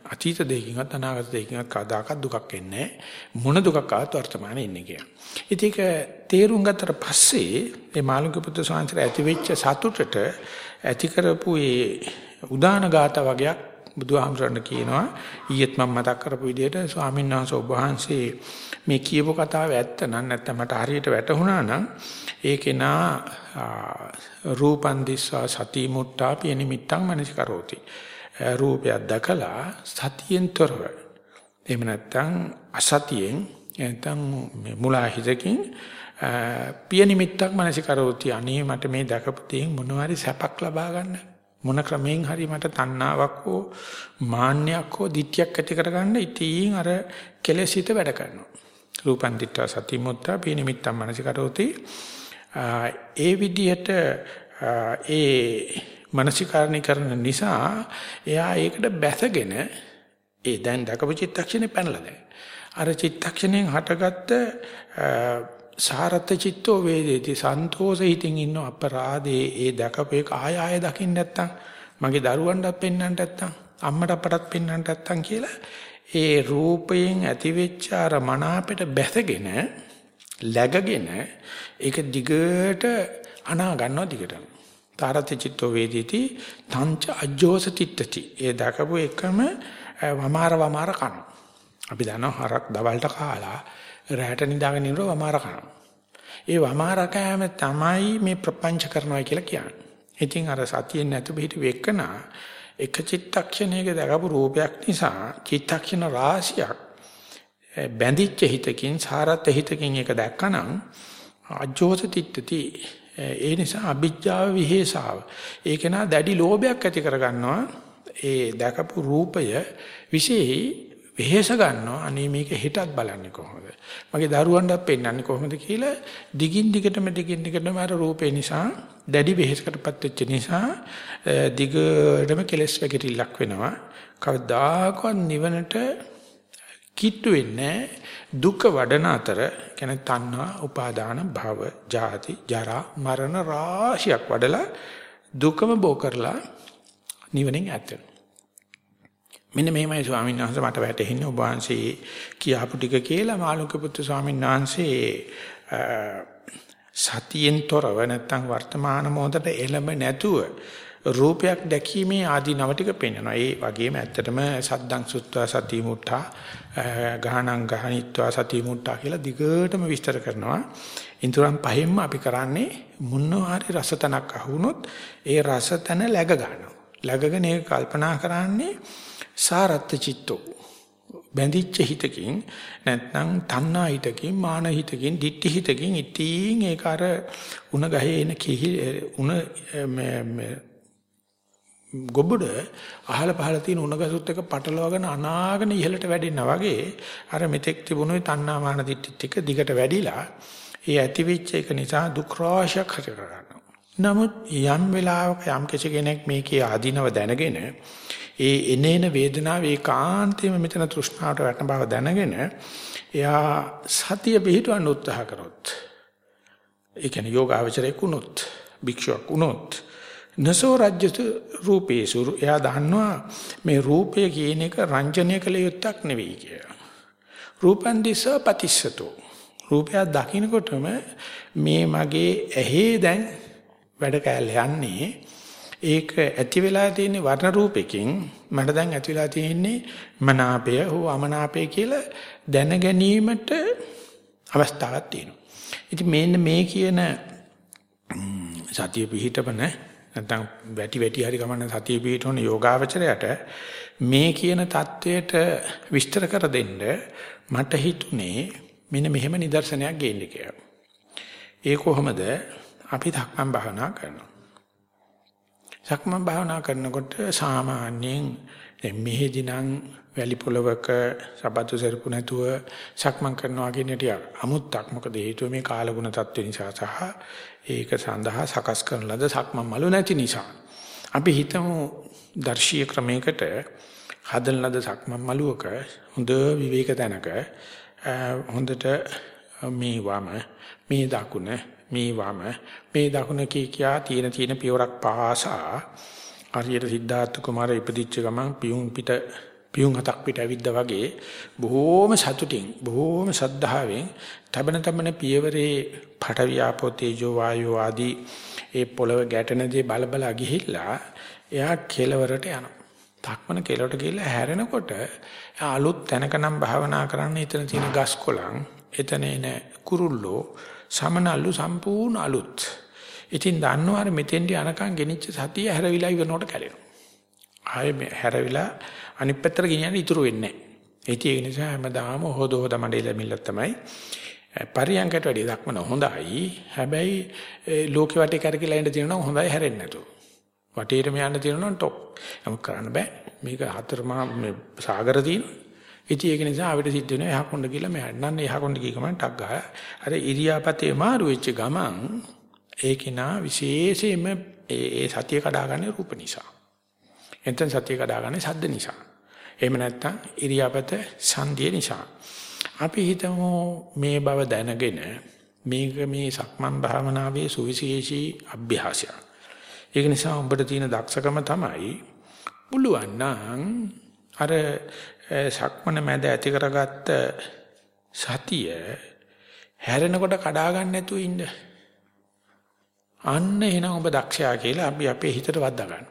[SPEAKER 1] අතීත දෙයකින්වත් අනාගත දෙයකින්වත් කවදාකවත් දුකක් එන්නේ මොන දුකක් ආවත් වර්තමානයේ ඉන්නේ කියලා. ඉතින් ඒක තේරුම් ගත්තට පස්සේ මේ මාළුක පුත්‍ර ස්වාමීන් ඇති වෙච්ච සතුටට ඇති කරපු ඒ උදාන ගාත වගේක් බුදුහාමුදුරන් කියනවා ඊයේත් මම මතක් කරපු විදිහට ස්වාමීන් වහන්සේ ඔබ වහන්සේ මේ කියපු කතාව ඇත්ත නම් නැත්නම් මට හරියට වැටහුණා නම් ඒකේ නා රූපන් දිස්සා සති මුට්ටා පියනිමිත්තං මනසිකරෝති රූපයක් දැකලා සතියෙන් තොරව එහෙම නැත්නම් අසතියෙන් නැත්නම් මුලා හිතකින් පියනිමිත්තක් මනසිකරෝති අනේ මට මේ දැකපු තේ මොනවාරි සැපක් ලබා ගන්න. මොන ක්‍රමයෙන් හරි මට තණ්හාවක් හෝ මාන්නයක් හෝ ditthියක් ඇති කරගන්න ඉතින් අර කෙලෙසිත වැඩ කරනවා. රූපන් දිට්ඨා සති මුත්තා පිනිමිත්තම් මනසිකරෝති. ඒ විදිහට ඒ මනසිකාරණි කරන නිසා එයා ඒකට බැසගෙන ඒ දැන් දකපු චිත්තක්ෂණේ පැනලා දැන්. අර චිත්තක්ෂණයෙන් හටගත්ත සාරත් චිත්තෝ වේදේති. සන්තෝෂ හිතින් ඉන්න අපරාධේ. ඒ දැකපු එක ආය ආය දකින්න නැත්තම් මගේ දරුවන්ටත් පෙන්වන්නට නැත්තම් අම්මට අපටත් පෙන්වන්නට නැත්තම් කියලා ඒ රූපයෙන් ඇතිවෙච්ච අර මනාපෙට බැසගෙන läගගෙන ඒක දිගට අනා ගන්නවා දිගටම. තාරත චිත්තෝ වේදේති තංච අජ්ජෝස තිට්ඨති. ඒ දැකපු එකම වමාර වමාර කන. අපි දන්නවා හරක් දවල්ට කාලා රැට නිදාගෙන ඉන්නව වමාර කරනවා. ඒ වමාර කෑම තමයි මේ ප්‍රපංච කරනවා කියලා කියන්නේ. ඉතින් අර සතියෙන් නැතු පිට වෙකන එක චිත්තක්ෂණයක දකපු රූපයක් නිසා චිත්තක්ෂණ රාශියක් බැඳිච්ච හිතකින් සාරත් හිතකින් එක දැක්කනම් අජෝස තිට්ඨති ඒ නිසා අභිජ්ජාව විහෙසාව ඒක නා දැඩි ලෝභයක් ඇති කරගන්නවා ඒ දැකපු රූපය විශේෂයි වෙහෙස ගන්නවා. අනේ මේක හෙටත් බලන්නේ කොහොමද? මගේ දරුවන්ටත් පෙන්වන්නේ කොහොමද කියලා දිගින් දිගටම දිගින් දිගටම අර රූපේ නිසා දැඩි වෙහෙසකටපත් වෙච්ච නිසා දිගටම කෙලස් වැගිරිල්ලක් වෙනවා. කවදාකවත් නිවනට කිට්ටු වෙන්නේ දුක වඩන අතර කියන්නේ තණ්හා උපාදාන භව ජාති ජරා මරණ රාශියක් වඩලා දුකම බෝ කරලා නිවනින් ඈත් වෙනවා. මෙන්න මෙහෙමයි ස්වාමීන් වහන්සේ මට වැටහෙන්නේ ඔබ වහන්සේ කියාපු ටික කියලා මාළුක පුත්තු ස්වාමීන් වහන්සේ සතියෙන් තොරව නැත්තම් වර්තමාන මොහොතට එළඹ නැතුව රූපයක් දැකීමේ ආදීනව ටික පෙන්වනවා. ඒ වගේම ඇත්තටම සද්දං සුත්වා සති මුට්ඨා ගහනං ගහනිත්වා සති මුට්ඨා කියලා දිගටම විස්තර කරනවා. ඉන්ද්‍රයන් පහෙන්ම අපි කරන්නේ මොනවා හරි රසතනක් අහුනොත් ඒ රසතන läග ගන්නවා. läගගෙන ඒක කල්පනා කරන්නේ සාරත්ත චිත්තෝ බැඳිච්ච හිතකින් නැත්නම් තණ්හා හිතකින් මාන හිතකින් ditthi හිතකින් ඉතින් ඒක අර උණ ගහේ එන කිහි උණ ගොබඩ අහල පහල තියෙන උණ ගසුත් එක පටලවාගෙන අනාගෙන ඉහළට වැඩෙනා වගේ අර මෙතෙක් තිබුණු තණ්හා මාන ditthi ටික දිගට වැඩිලා ඒ ඇතිවෙච්ච එක නිසා දුක් රාශියක් හට ගන්නවා. නමුත් යම් වෙලාවක යම් කෙනෙක් මේකේ ආධිනව දැනගෙන ඒ එනේන වේදනාව ඒකාන්තයෙන්ම මෙතන තෘෂ්ණාවට වැටෙන බව දැනගෙන එයා සතිය පිහිටවන්න උත්සාහ කරොත් ඒ කියන්නේ යෝගාවචරයක් වුණොත් භික්ෂුවක් වුණොත් නසෝ රජ්‍යතු රූපේසු එයා දන්නවා මේ රූපය කියන එක රංජනය කළ යුත්තක් නෙවෙයි කියලා. රූපන් දිස පතිස්සතෝ. රූපය දකින්නකොටම මේ මගේ ඇහි දැන් වැඩ කෑල්ල යන්නේ ඒක ඇති වෙලා තියෙන වර්ණ රූපෙකින් මට දැන් ඇති වෙලා තියෙන්නේ මනාපය හෝ අමනාපය කියලා දැන ගැනීමට අවස්ථාවක් තියෙනවා. ඉතින් මේන්න මේ කියන සතිය පිහිටපන නැත්නම් වැටි වැටි හරි ගමන සතිය පිහිටවන යෝගාවචරයට මේ කියන தത്വයට විස්තර කර දෙන්න මට හිතුනේ මෙන්න මෙහෙම නිදර්ශනයක් ගේන්න කියලා. ඒ කොහොමද අපි ධක්මම් භාවනා කරනවා. සක්මන් භාවනා කරනකොට සාමාන්‍යයෙන් දැන් මෙහෙදි නම් වැලි පොලවක සබතු සෙරපු නැතුව සක්මන් කරනවා කියන ටික අමුත්තක්. මොකද හේතුව මේ කාලගුණ තත්ත්ව නිසා සහ ඒක සඳහා සකස් කරන ලද සක්මන් මළු නැති නිසා. අපි හිතමු දර්ශීය ක්‍රමයකට හදන ලද සක්මන් මළුවක හොඳ විවේක තැනක හොඳට මේ වම මේ දකුණ මේ වම මේ දකුණ කී කියා තියෙන තියෙන පියවරක් පාසා හරියට සිද්ධාර්ථ කුමාරය ඉපදිච්ච ගමන් පියුම් පිට පියුම් හතක් පිට ඇවිද්දා වගේ බොහෝම සතුටින් බොහෝම සද්ධාවෙන් තබන තබන පියවරේ පඨවියාපෝ තේජෝ වායෝ ආදී ඒ පොළව ගැටෙනදී බල බල ගිහිල්ලා එයා කෙලවරට යනවා. තක්මන කෙලවට ගිහිල්ලා හැරෙනකොට අලුත් තැනකනම් භාවනා කරන්න එතන තියෙන ගස් කොළන් එතන එන කුරුල්ලෝ සමනල්ලු සම්පූර්ණ අලුත්. ඉතින් දන්නවා අර මෙතෙන්ට යනකම් ගෙනිච්ච සතිය හැරවිලා ඉවරනකොට කැඩෙනවා. ආයේ හැරවිලා අනිත් පැත්තට ගෙනියන්න ඉතුරු වෙන්නේ නැහැ. ඒක නිසා හැමදාම හොද හොද මඩේල මිල්ල තමයි පරියංගකට වැඩි දක්මන හොඳයි. හැබැයි ලෝකෙ වටේ කරකිලා ඉඳ තියෙනවා හොඳයි හැරෙන්නේ නැතුව. වටේටම යන්න තියෙනවා ටොප්. නමුත් කරන්න බෑ. මේක හතරමා මේ සාගර තියෙනවා. ඉතින් ඒක නිසා අපිට සිද්ධ වෙනවා එහා කොණ්ඩ කියලා මෙහාට නන්න එහා කොණ්ඩ කී ගමන් ටක් ගහලා අර ඉරියාපතේ මාරු වෙච්ච ගමන් ඒක නා විශේෂයෙන්ම ඒ සතිය කඩාගන්නේ රූප නිසා. එතෙන් සතිය කඩාගන්නේ ශබ්ද නිසා. එහෙම නැත්නම් ඉරියාපත සංධිය නිසා. අපි හිතමු මේ බව දැනගෙන මේක මේ සක්මන් භාවනාවේ සුවිශේෂී අභ්‍යාසයක්. ඒක නිසා උඹට තියෙන දක්ෂකම තමයි පුළුවන් නම් අර සක්මන මැද ඇති කරගත්ත සතිය හැරෙනකොට කඩා ගන්න නැතුව ඉන්න. අන්න එහෙනම් ඔබ දක්ෂයා කියලා අපි අපේ හිතට වද්දා ගන්න.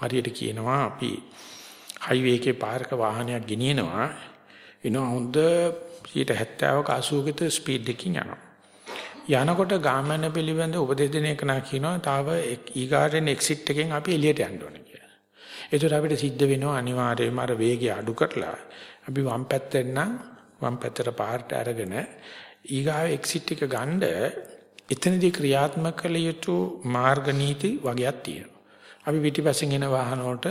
[SPEAKER 1] හරියට කියනවා අපි හයිවේ එකේ පාරක වාහනයක් ගෙනියනවා එනවා හොඳ 70ක 80ක ස්පීඩ් එකකින් යනවා. යනකොට ගාමන පිළිබඳ උපදෙස් දෙන එක නා කියනවා තාව ඊගාටෙන් එක්සිට් එකෙන් අපි එළියට යන්න ඕනේ. ඒතර අපිට සිද්ධ වෙනවා අනිවාර්යයෙන්ම අර වේගය අඩු කරලා අපි වම් පැත්තෙන් නම් වම් පැත්තට පාරට අරගෙන ඊගාව එක්සිට් එක ගන්න එතනදී ක්‍රියාත්මක කළ යුතු මාර්ග නීති වගේක් තියෙනවා. අපි පිටිපස්සෙන් එන වාහන වලට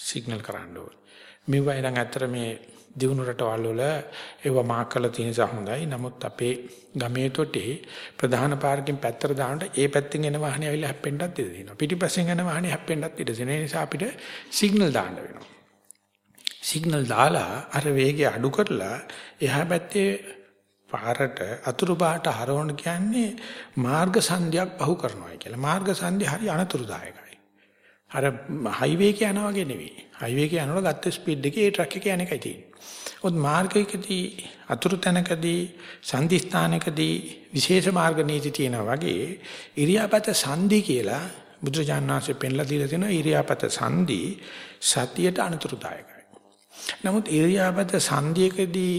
[SPEAKER 1] සිග්නල් කරන්න ඕනේ. මෙවයි නම් අතර මේ දිනු රටවල් වල ඒව මාක් කරලා තියෙන නිසා හොඳයි. නමුත් අපේ ගමේ තොටේ ප්‍රධාන පාරකින් පැත්තට දානට ඒ පැත්තෙන් එන වාහනේ ඇවිල්ලා හැප්පෙන්නත් ඉඩ තියෙනවා. පිටිපස්සෙන් එන වාහනේ හැප්පෙන්නත් ඉඩ තියෙන නිසා අපිට සිග්නල් දාන්න වෙනවා. සිග්නල් දාලා අර වේගය අඩු කරලා එහා පැත්තේ පාරට අතුරු පාට හරවන්න කියන්නේ මාර්ග සංධියක් පහු කරනවා කියලා. මාර්ග සංධිය හරි අනතුරුදායකයි. අර හයිවේ එක යනවා වගේ නෙවෙයි. හයිවේ එක යනකොට ගත්ත ස්පීඩ් එකේ ඒ ට්‍රක් එක යන එකයි තියෙන්නේ. ඔත් මාර්ගයකදී අතුරු තැනකදී සංධි ස්ථානකදී විශේෂ මාර්ග නීති තියෙනවා වගේ ඉරියාපත සංධි කියලා බුදුරජාණන් වහන්සේ පෙන්ලා දීලා තියෙනවා ඉරියාපත සංධි සතියට අනතුරුදායකයි. නමුත් ඉරියාපත සංධියකදී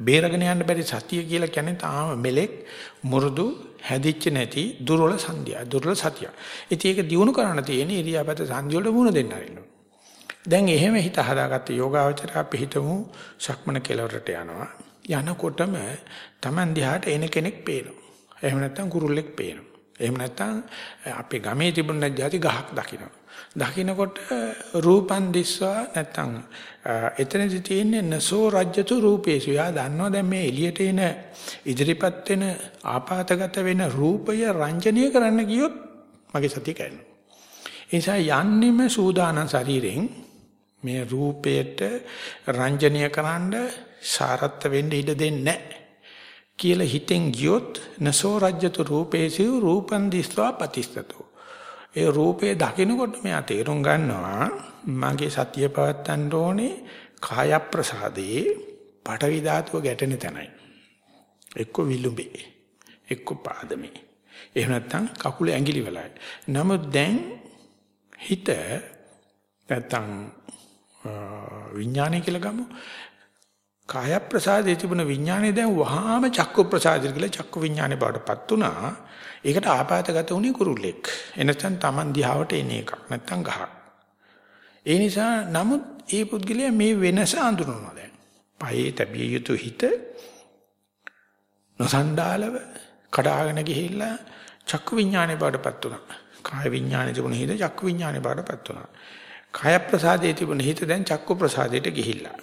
[SPEAKER 1] බේරගෙන යන්න බැරි සතිය කියලා කියන්නේ තාම මෙලෙක් මුරුදු හැදිච්ච නැති දුර්වල සංධිය දුර්වල සතිය. ඉතින් ඒක දිනු කරන්න තියෙන ඉරියාපත සංධිය වලට මුණ දෙන්න ආරින්න. දැන් එහෙම හිත හදාගත්ත යෝගාවචර අපි හිතමු සක්මන කෙලවරට යනවා. යනකොටම Taman දිහාට එන කෙනෙක් පේනවා. එහෙම නැත්නම් කුරුල්ලෙක් පේනවා. එහෙම නැත්නම් අපේ ගමේ තිබුණ જાති ගහක් දකිනවා. දකින්නකොට රූපන් දිස්වා නැත්තම් එතනදි තියෙන්නේ නසෝ රජ්‍යතු රූපේසු. යා දන්නවා දැන් මේ එළියට එන ඉදිරිපත් වෙන ආපాతගත වෙන රූපය රංජනීය කරන්න ගියොත් මගේ සතිය කැඩෙනවා. ඒ නිසා යන්නෙම සූදානම් ශරීරෙන් මේ රූපයට රංජනීය කරන්න සාරත්ව වෙන්න ඉඩ දෙන්නේ නැහැ. කියලා හිතෙන් ගියොත් නසෝ රජ්‍යතු රූපේසු රූපන් දිස්වා පතිස්සතෝ ඒ රූපේ දකිනකොට මෙයා තේරුම් ගන්නවා මගේ සතිය පවත්තන්න ඕනේ කාය ප්‍රසාදේ පටවි ධාතුව ගැටෙන තැනයි. එක්ක විලුඹේ එක්ක පාදමේ. එහෙම නැත්නම් කකුලේ ඇඟිලි වලයි. නමුත් දැන් හිත නැත්නම් විඥානය කියලා ගමු. කාය ප්‍රසාදයේ තිබුණ විඥානය දැන් වහාම චක්කු ප්‍රසාදය කියලා චක්කු විඥානේ බවටපත් උනා. ඒකට ආපాతගත උනේ කුරුල්ලෙක්. එනසන් Taman දිහාවට එන එකක් නැත්තම් ගහක්. ඒ නිසා නමුත් ඒ පුද්ගලයා මේ වෙනස අඳුරනවා දැන්. පයේ තැබිය යුතු හිත නොසන්ඩාලව කඩාගෙන ගිහිල්ලා චක්කු විඥානේ බවටපත් උනා. කාය විඥානේ තිබුණ හිත චක්කු විඥානේ බවටපත් උනා. කාය ප්‍රසාදයේ තිබුණ හිත දැන් චක්කු ප්‍රසාදයට ගිහිල්ලා.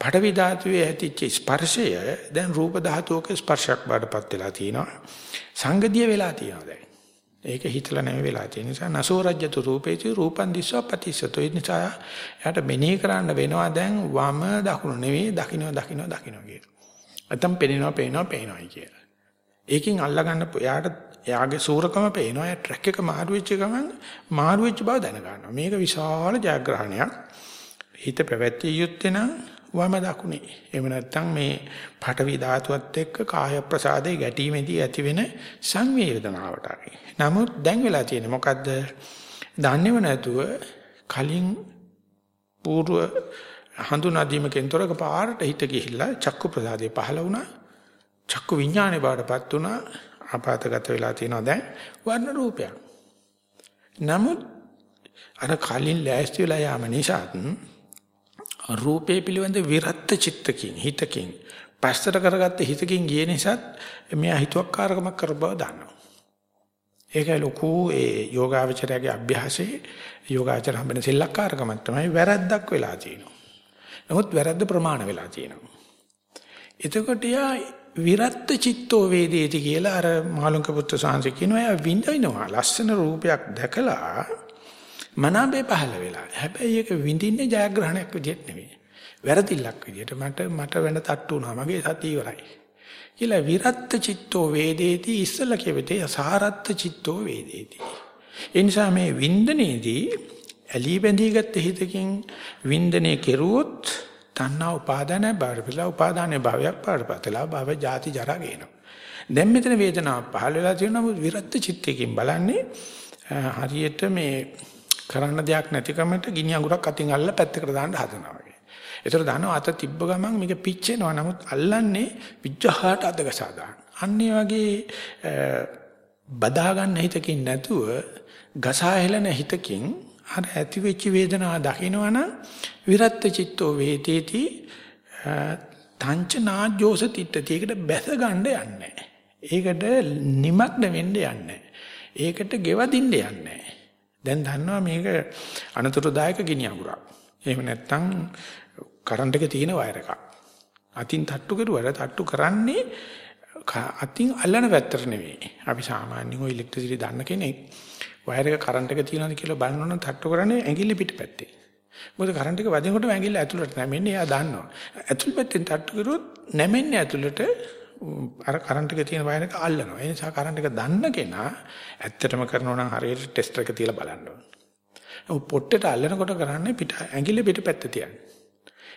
[SPEAKER 1] පඨවි ධාතුවේ ඇතිච්ච ස්පර්ශය දැන් රූප ධාතුවක ස්පර්ශයක් බාටපත් වෙලා තියෙනවා. සංගතිය වෙලා තියෙනවා දැන්. ඒක හිතලා නැමෙ වෙලා තියෙන නිසා නසෝ රජ්‍යතු රූපේති රූපං දිස්වා පතිසතෝ ඒ නිසා එයාට මෙනෙහි කරන්න වෙනවා දැන් වම දකුණ නෙවෙයි දකින්න දකින්න දකින්න කියන. නැත්තම් පේනවා පේනවා පේනවායි කියලා. ඒකෙන් අල්ලගන්න එයාට එයාගේ සූරකම පේනවා. එයා ට්‍රැක් එක මාරු වෙච්ච ගමන් මාරු වෙච්ච බව දැන ගන්නවා. මේක විශාල ජයග්‍රහණයක්. හිත පැවැත්විය යුත්තේ නම් වම දකුණේ. එහෙම නැත්නම් මේ පඨවි ධාතුවත් එක්ක කාය ප්‍රසාදේ ගැටීමේදී ඇතිවෙන සංවේදනාවට හරි. නමුත් දැන් වෙලා තියෙන්නේ මොකද්ද? දන්නේව නැතුව කලින් పూర్ව හඳුනා දීමකින් තොරක පාරට හිත ගිහිල්ලා චක්කු ප්‍රසාදේ පහළ වුණා. චක්කු විඥානේ බාටපත් වුණා. ආපాతගත වෙලා තියෙනවා දැන් වර්ණ රූපයක්. නමුත් අර කලින් ලෑස්ති වෙලා යාම නිසා රූපේ පිළිබඳ විරත් චිත්තකින් හිතකින් පස්සට කරගත්ත හිතකින් ගිය නිසාත් මෙයා හිතුවක්කාරකමක් කර බව දන්නවා. ඒකයි ලොකු ඒ යෝගාවචරයේ අභ්‍යාසයේ යෝගාචර හම්බෙන සෙල්ලක්කාරකමක් තමයි වැරද්දක් වෙලා තියෙනවා. නමුත් වැරද්ද ප්‍රමාණ වෙලා තියෙනවා. එතකොට යා විරත් චිත්තෝ වේදේති කියලා අර මාළුන්ක පුත්‍ර සාංශ කියනවා එයා විඳිනවා ලස්සන රූපයක් දැකලා මනාපේ පහළ වෙලා. හැබැයි ඒක විඳින්නේ ජයග්‍රහණයක් විදිහට නෙවෙයි. වැරදිල්ලක් විදිහට මට මට වෙන තට්ටු වුණා. මගේ සතිය ඉවරයි. කියලා විරත් චිත්තෝ වේදේති ඉස්සල කියවිතේ සාරත් චිත්තෝ වේදේති. ඒ නිසා මේ වින්දනයේදී ඇලී බැඳී ගත්ත හිතකින් වින්දනය කෙරුවොත් තණ්හා උපාදාන බාරපලා උපාදාන භාවයක් පාරපතලා භව ජාති ජරා ගේනවා. දැන් මෙතන වේදනාව පහළ වෙලා තියෙනවා විරත් චිත්තයෙන් බලන්නේ හරියට මේ කරන්න දෙයක් නැතිකමට ගිනි අඟුරක් අතින් අල්ලලා පැත්තකට දාන්න හදනවා වගේ. ඒතර දානවා අත තිබ්බ ගමන් මේක පිච්චෙනවා. නමුත් අල්ලන්නේ විජ්ජහාට අදගසා දාන්න. අන්නේ වගේ බදා ගන්න හිතකින් නැතුව ගසා හෙලන හිතකින් අර ඇති වෙච්ච වේදනාව දකිනවනම් විරත් චිත්තෝ වේතේති තංච නාජ්ජෝස තිට්ඨති. ඒකට බැස ගන්න යන්නේ ඒකට නිමග්න වෙන්න යන්නේ ඒකට ගෙවදින්න යන්නේ දැන් දන්නවා මේක අනතුරුදායක ගිනි අඟුරක්. එහෙම නැත්නම් කරන්ට් එක තියෙන වයර් එකක්. අතින් තට්ටු කරුවාට තට්ටු කරන්නේ අතින් අල්ලන පැත්තට නෙවෙයි. අපි සාමාන්‍යයෙන් ඔය ඉලෙක්ට්‍රිසිටි දන්න කෙනෙක් වයර් එක කරන්ට් එක තියනවාද කියලා බලනොත් තට්ටු කරන්නේ ඇඟිලි පිටපැත්තේ. මොකද කරන්ට් එක වදිනකොට ඇඟිල්ල ඇතුළට නැමෙන්නේ එයා දන්නවා. ඇතුළ පැත්තෙන් තට්ටු කරුවොත් නැමෙන්නේ ඇතුළට අර කරන්ට් එකේ තියෙන වයර් එක අල්ලනවා. ඒ නිසා කරන්ට් එක දන්න කෙනා ඇත්තටම කරනවා නම් හරියට ටෙස්ට් එක තියලා බලන්න ඕනේ. පොට්ටේට අල්ලනකොට කරන්නේ පිට ඇඟිල්ල පිටපැත්ත තියන්නේ.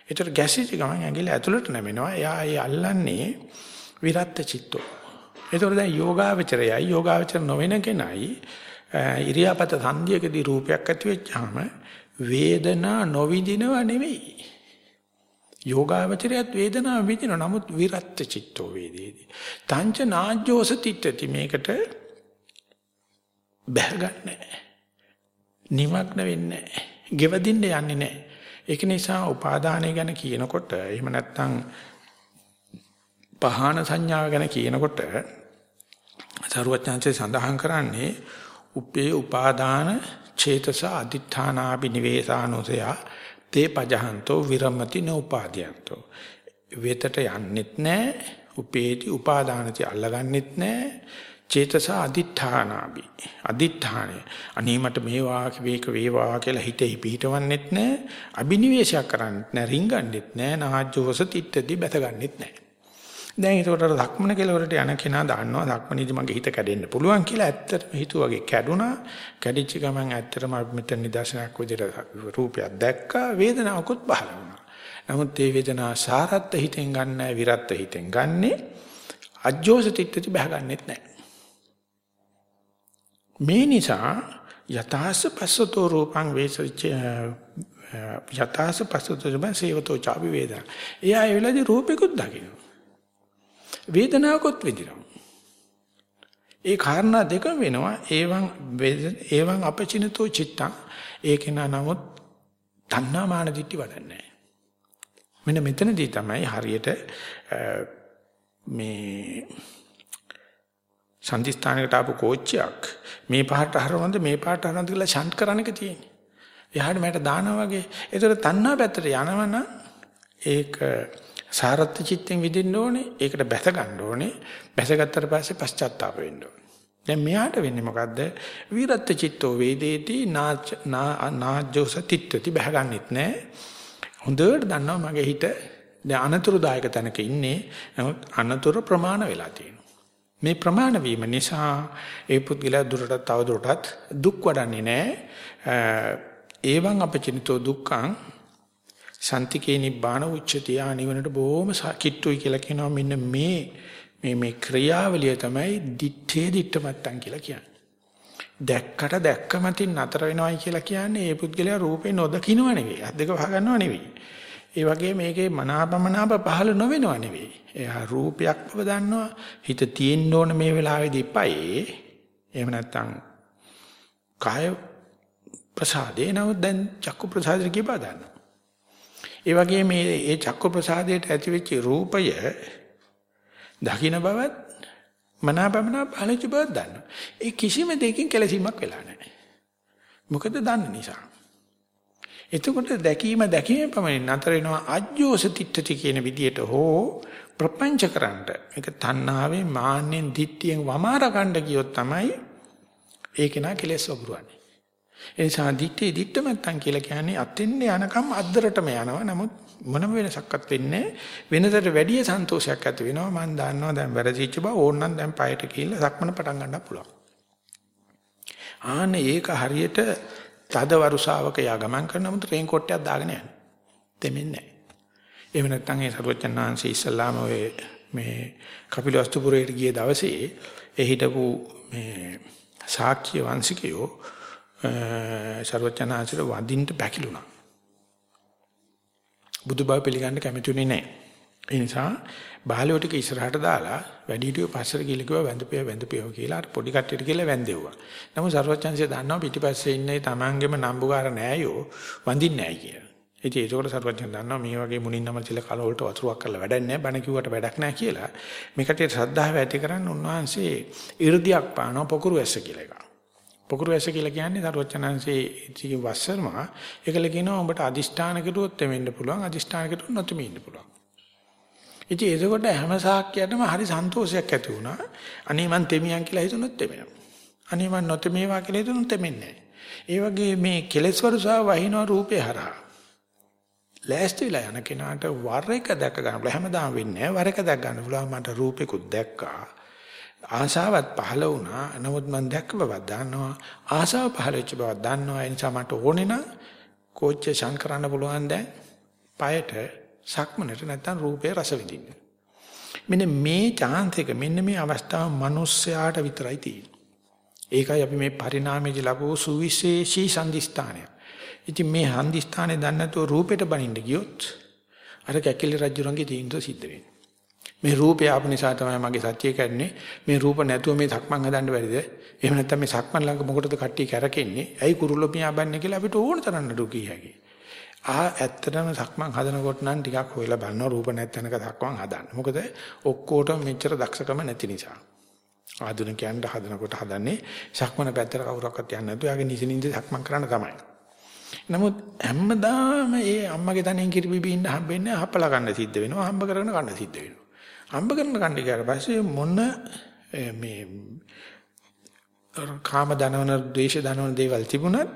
[SPEAKER 1] ඒතර ගැසිච්ච ගමන් ඇඟිල්ල ඇතුළට නැමෙනවා. එයා ඒ අල්ලන්නේ විරත් චිත්තෝ. ඒතර දැන් යෝගාවචරයයි යෝගාවචර නොවන කෙනයි ඉරියාපත සංධියකදී රූපයක් ඇති වෙච්චාම වේදනා නොවිඳිනව නෙවෙයි. යෝගාවචරයත් වේදනාව විඳින නමුත් විරත් චිත්තෝ වේදේති. තංච නාජ්ජෝස තිට්ඨති මේකට බැහැගන්නේ නිමග්න වෙන්නේ නැහැ. ගෙවදින්න යන්නේ නැහැ. ඒක නිසා උපාදානය ගැන කියනකොට එහෙම නැත්නම් පහාන සංඥාව ගැන කියනකොට සරුවචාන්සේ සඳහන් කරන්නේ උපේ උපාදාන චේතස අදිඨානාපි නිවේසානෝසය තේ පජහන්තෝ විරමති නෝපාදීයන්තෝ. වේතට යන්නෙත් නැහැ උපේති උපාදානති අල්ලගන්නෙත් නැහැ චේතස අදිඨානාපි අදිඨානේ අනේ මට මේවා වේක වේවා කියලා හිතේ පිහිටවන්නෙත් නැහැ අබිනිවේෂයක් කරන්නෙත් නැහැ රින්ගන්නෙත් නැහැ නාජ්ජෝස තිට්ටදී බැසගන්නෙත් නැහැ දැන් ඒකට අර ධක්මන කෙලවරට යන කෙනා දන්නවා ධක්මනීදි මගේ හිත කැඩෙන්න පුළුවන් කියලා ඇත්තටම හිතුවාගේ කැඩුනා කැඩිච්ච ගමන් ඇත්තටම අපි මෙතන නිදර්ශනයක් විදිහට රූපයක් දැක්කා වේදනාවකුත් පහළ වුණා. නමුත් මේ වේදනාව සාරත්ත හිතෙන් ගන්න විරත්ත හිතෙන් ගන්නෙ අජ්ජෝස තිට්ටති බහගන්නෙත් නැහැ. මේ නිසා යතහස පස්සතෝ රූපං වේසච්ච යතහස පස්සතෝ ජම සේවතෝ චාපි වේදනා. එයා ඒ වෙලාවේදී රූපෙකුත් දකිනවා. වේදනාවකොත් විඳිනවා. ඒ කාරණා දෙක වෙනවා ඒවන් ඒවන් අපචිනතෝ චිත්තං ඒක නමුත් තණ්හා මාන දිටි වඩන්නේ මෙන්න මෙතනදී තමයි හරියට මේ සම්දිස්ථානයකට ආපු කෝච්චියක් මේ පහට හරවනද මේ පහට හරවනද කියලා ෂන්ට් කරන එක තියෙන්නේ. එහාට මට දානවා වගේ. ඒතර තණ්හා පැත්තට යනවනම් ඒක සාරත්ත්‍ය චිත්තෙන් විදින්න ඕනේ. ඒකට බැස ගන්න ඕනේ. බැසගත්තට පස්සේ පශ්චාත්තාප වෙන්න ඕනේ. දැන් මෙයාට වෙන්නේ මොකද්ද? විරත් චිත්තෝ වේදේති නාජ්ජෝස තිට්ඨති බහගන්නෙත් නෑ. හොඳට දන්නවා මගේ හිත දැන් අනතුරුදායක තැනක ඉන්නේ. නමුත් අනතුරු ප්‍රමාණ වෙලා තියෙනවා. මේ ප්‍රමාණ වීම නිසා ඒ පුද්ගලයා දුරටත් තව දුරටත් දුක් වඩන්නේ නෑ. ඒවන් අපචිනිතෝ දුක්ඛං සන්තිකේ නිබ්බාන උච්චතිය නිවනට බොහොම කිට්ටුයි කියලා කියනවා මෙන්න මේ මේ මේ ක්‍රියාවලිය තමයි දිත්තේ දිට්ඨමත්තන් කියලා කියන්නේ. දැක්කට දැක්කමතින් නතර වෙනවයි කියලා කියන්නේ ඒ පුද්ගලයා රූපේ නොදකින්නව නෙවෙයි. අත් දෙක වහගන්නව නෙවෙයි. ඒ වගේ මේකේ මනාපමනාප පහළ නොවෙනව නෙවෙයි. එයා රූපයක් බව දන්නවා. හිත තියෙන්න ඕන මේ වෙලාවේදී පයි. එහෙම නැත්නම් කාය ප්‍රසාදේ නමුත් දැන් චක්කු ප්‍රසාදේ කියපා දන්නවා. ඒ වගේ මේ ඒ චක්ක ප්‍රසාදයට ඇතිවෙච්ච රූපය දකින්න බවත් මනාපමන පහළච බව දන්නවා. ඒ කිසිම දෙයකින් කෙලසීමක් වෙලා නැහැ. මොකද දන්න නිසා. එතකොට දැකීම දැකීම පමණින් නතර වෙනවා අජ්ජෝස තිට්ඨති කියන විදියට හෝ ප්‍රපංච කරන්න. ඒක තණ්හාවෙන් මාන්නෙන් දිට්ඨියෙන් වමාර ගන්න කියොත් තමයි ඒක නා කෙලෙස් වගුරුවන්නේ. ඒ නිසා දිත්තේ දිත්තමත්තන් කියලා කියන්නේ අතෙන්නේ යනකම් අද්දරටම යනවා. නමුත් මොනම වෙනසක්වත් වෙන්නේ වෙනතට වැඩිය සන්තෝෂයක් ඇති වෙනවා. මම දන්නවා දැන් වැරදිච්ච බව ඕනනම් දැන් පයට කියලා සක්මන පටන් ගන්න පුළුවන්. ආන්නේ ඒක හරියට තද වරුසාවක යා ගමන් කරන නමුත් රේන් කොට්ටයක් දාගෙන යන්නේ. දෙමින්නේ නැහැ. එහෙම නැත්නම් ඒ සරුවචනාංශي ඉස්සල්ලාම ඔය මේ කපිලවස්තුපුරයට ගිය දවසේ ඒ හිටපු මේ ශාක්‍ය වංශිකයෝ ਸਰවචනාංශර වදින්ට බැකිලුණා. බුදු බව පිළිගන්න කැමතිුනේ නැහැ. ඒ නිසා බාලයෝ ටික ඉස්සරහට දාලා වැඩිහිටියෝ පස්සට ගිහලා කිව්වා වැඳපියව වැඳපියව කියලා අර පොඩි කට්ටියට කියලා වැඳෙව්වා. නමුත් ਸਰවචන්සිය දන්නවා පිටිපස්සේ ඉන්නේ Tamanගෙම නම්බුකාර නෑයෝ වඳින්නේ නැහැ කියලා. ඉතින් ඒකෝට ਸਰවඥයන් දන්නවා මේ වගේ මුණින් නම් තියලා කලවලට වතුරක් කරලා වැඩක් නැහැ බණ කිව්වට වැඩක් නැහැ කියලා. මේකට ශ්‍රද්ධාව ඇති කරන්න උන්වහන්සේ 이르දියක් පානවා පොකුරු ඇස්ස කියලා එකක්. පොකුරු ඇස කියලා කියන්නේ සරුවචනංශේ ඉති වස්සරමා ඒකල කියනවා උඹට අදිෂ්ඨාන කෙරුවොත් එමෙන්න පුළුවන් අදිෂ්ඨාන කෙරුවොත් නොතෙමෙ ඉන්න පුළුවන්. ඉතින් එතකොට හැම සාක්කයටම හරි සන්තෝෂයක් ඇති වුණා. අනේ මං තෙමියන් කියලා හිතුනොත් තෙමෙනවා. අනේ මං නොතෙමේවා කියලා හිතුනොත් තෙමෙන්නේ නැහැ. ඒ වගේ මේ කෙලෙස් වරුසා වහින රූපේ හරහා ලෑස්ති වෙලා යන කෙනාට වර එක දැක ගන්න පුළුවන් හැමදාම වෙන්නේ නැහැ වර එක දැක ගන්න පුළුවන් මට රූපෙකුත් දැක්කා ආශාවත් පහළ වුණා. නමුත් මම දැක්ක බවක් දන්නවා. ආශාව පහළ වෙච්ච බවක් දන්නවා. ඒ නිසා මට ඕනේ නම් කෝච්ච ශං කරන්න පුළුවන් දැන් পায়ට සක්මනට නැත්තම් රූපේ රස විඳින්න. මෙන්න මේ chance එක මෙන්න මේ අවස්ථාව මිනිස්යාට විතරයි තියෙන්නේ. ඒකයි අපි මේ පරිණාමයේදී ලැබුව සුවිශේෂී සම්දිස්ථානය. ඉතින් මේ හන්දිස්ථානේ දන්නේ නැතුව රූපෙට බනින්න ගියොත් අර කැකිලි රජුරන්ගේ තීන්දුව සිද්ධ වෙනවා. මේ රූපය ආපු නිසා තමයි මගේ සත්‍යය කියන්නේ. මේ රූප නැතුව මේ සක්මන් හදන්න බැරිද? එහෙම නැත්නම් මේ සක්මන් ළඟ මොකටද කට්ටිය කැරකෙන්නේ? ඇයි කුරුල්ලෝ පියා බන්නේ කියලා අපිට ඕන තරම් නඩු කිය හැකියි. ආ ඇත්තටම සක්මන් හදනකොට නම් ටිකක් හොයලා බලනවා රූප නැත්නම්ක සක්මන් හදන්න. මොකද ඔක්කොටම මෙච්චර දක්ෂකම නැති නිසා. ආධුනිකයන්ට හදනකොට හදන්නේ සක්මන පැත්තට කවුරක්වත් යන්නේ නැතුව යාගේ නිසින්ින්ද සක්මන් කරන්න තමයි. නමුත් හැමදාම ඒ අම්මගේ තනෙන් කිරිබිබි ඉන්න හම්බෙන්නේ හපලා ගන්න සිද්ධ වෙනවා හම්බ කරගෙන ගන්න සිද්ධ වෙනවා. හම්බ කරන ගන්න ගියාට පස්සේ මොන මේ කාම දනවන ද්වේෂ දනවන දේවල් තිබුණත්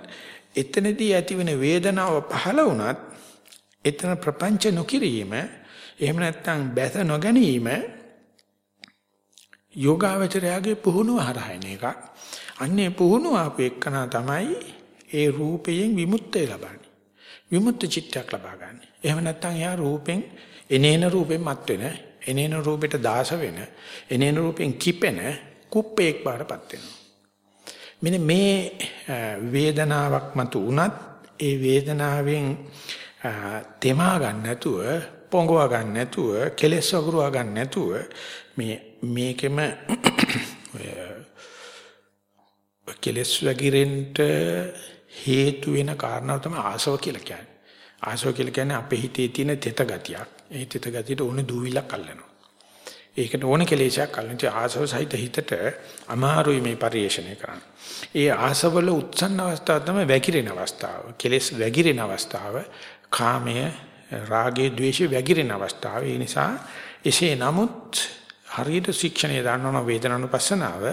[SPEAKER 1] එතනදී ඇතිවෙන වේදනාව පහළ වුණත් එතන ප්‍රපංච නොකිරීම එහෙම නැත්නම් බැස නොගැනීම යෝගාවචරයාගේ පුහුණුව හරහාන එකක්. අන්නේ පුහුණුව ආපු එක්කනා තමයි ඒ රූපයෙන් විමුක්තය ලබන්නේ. විමුක්ත චිත්තයක් ලබා ගන්න. එහෙම නැත්නම් එයා රූපෙන් එනේන රූපෙන් මත් වෙන, එනේන රූපෙට දාස වෙන, එනේන රූපෙන් කිපෙන කුප්පේක් බාරපත් වෙනවා. මෙන්න මේ වේදනාවක් මතු වුණත් ඒ වේදනාවෙන් තෙමා ගන්න නැතුව පොඟවා ගන්න නැතුව කෙලෙස් වගුරුවා ගන්න නැතුව මේ මේකෙම කෙලස් වගිරෙන්ට හේතු වෙන කාරණාව තමයි ආසව කියලා කියන්නේ. ආසව කියලා කියන්නේ අපේ හිතේ තියෙන තෙත ගතියක්. ඒ තිත ගතියට ඕනේ දූවිලක් අල්ලනවා. ඒකට ඕනේ කෙලෙසයක් අල්ලන ඉතින් ආසව සහිත හිතට අමාරුයි මේ පරිේශණය කරන්න. ඒ ආසවල උත්සන්න අවස්ථාව තමයි වැగిරෙන අවස්ථාව. කෙලෙස් වැగిරෙන අවස්ථාව, කාමය, රාගය, ద్వේෂය වැగిරෙන අවස්ථාව. ඒ නිසා එසේ නමුත් හරියට ශික්ෂණය දන්නවන වේදනානුපස්සනාව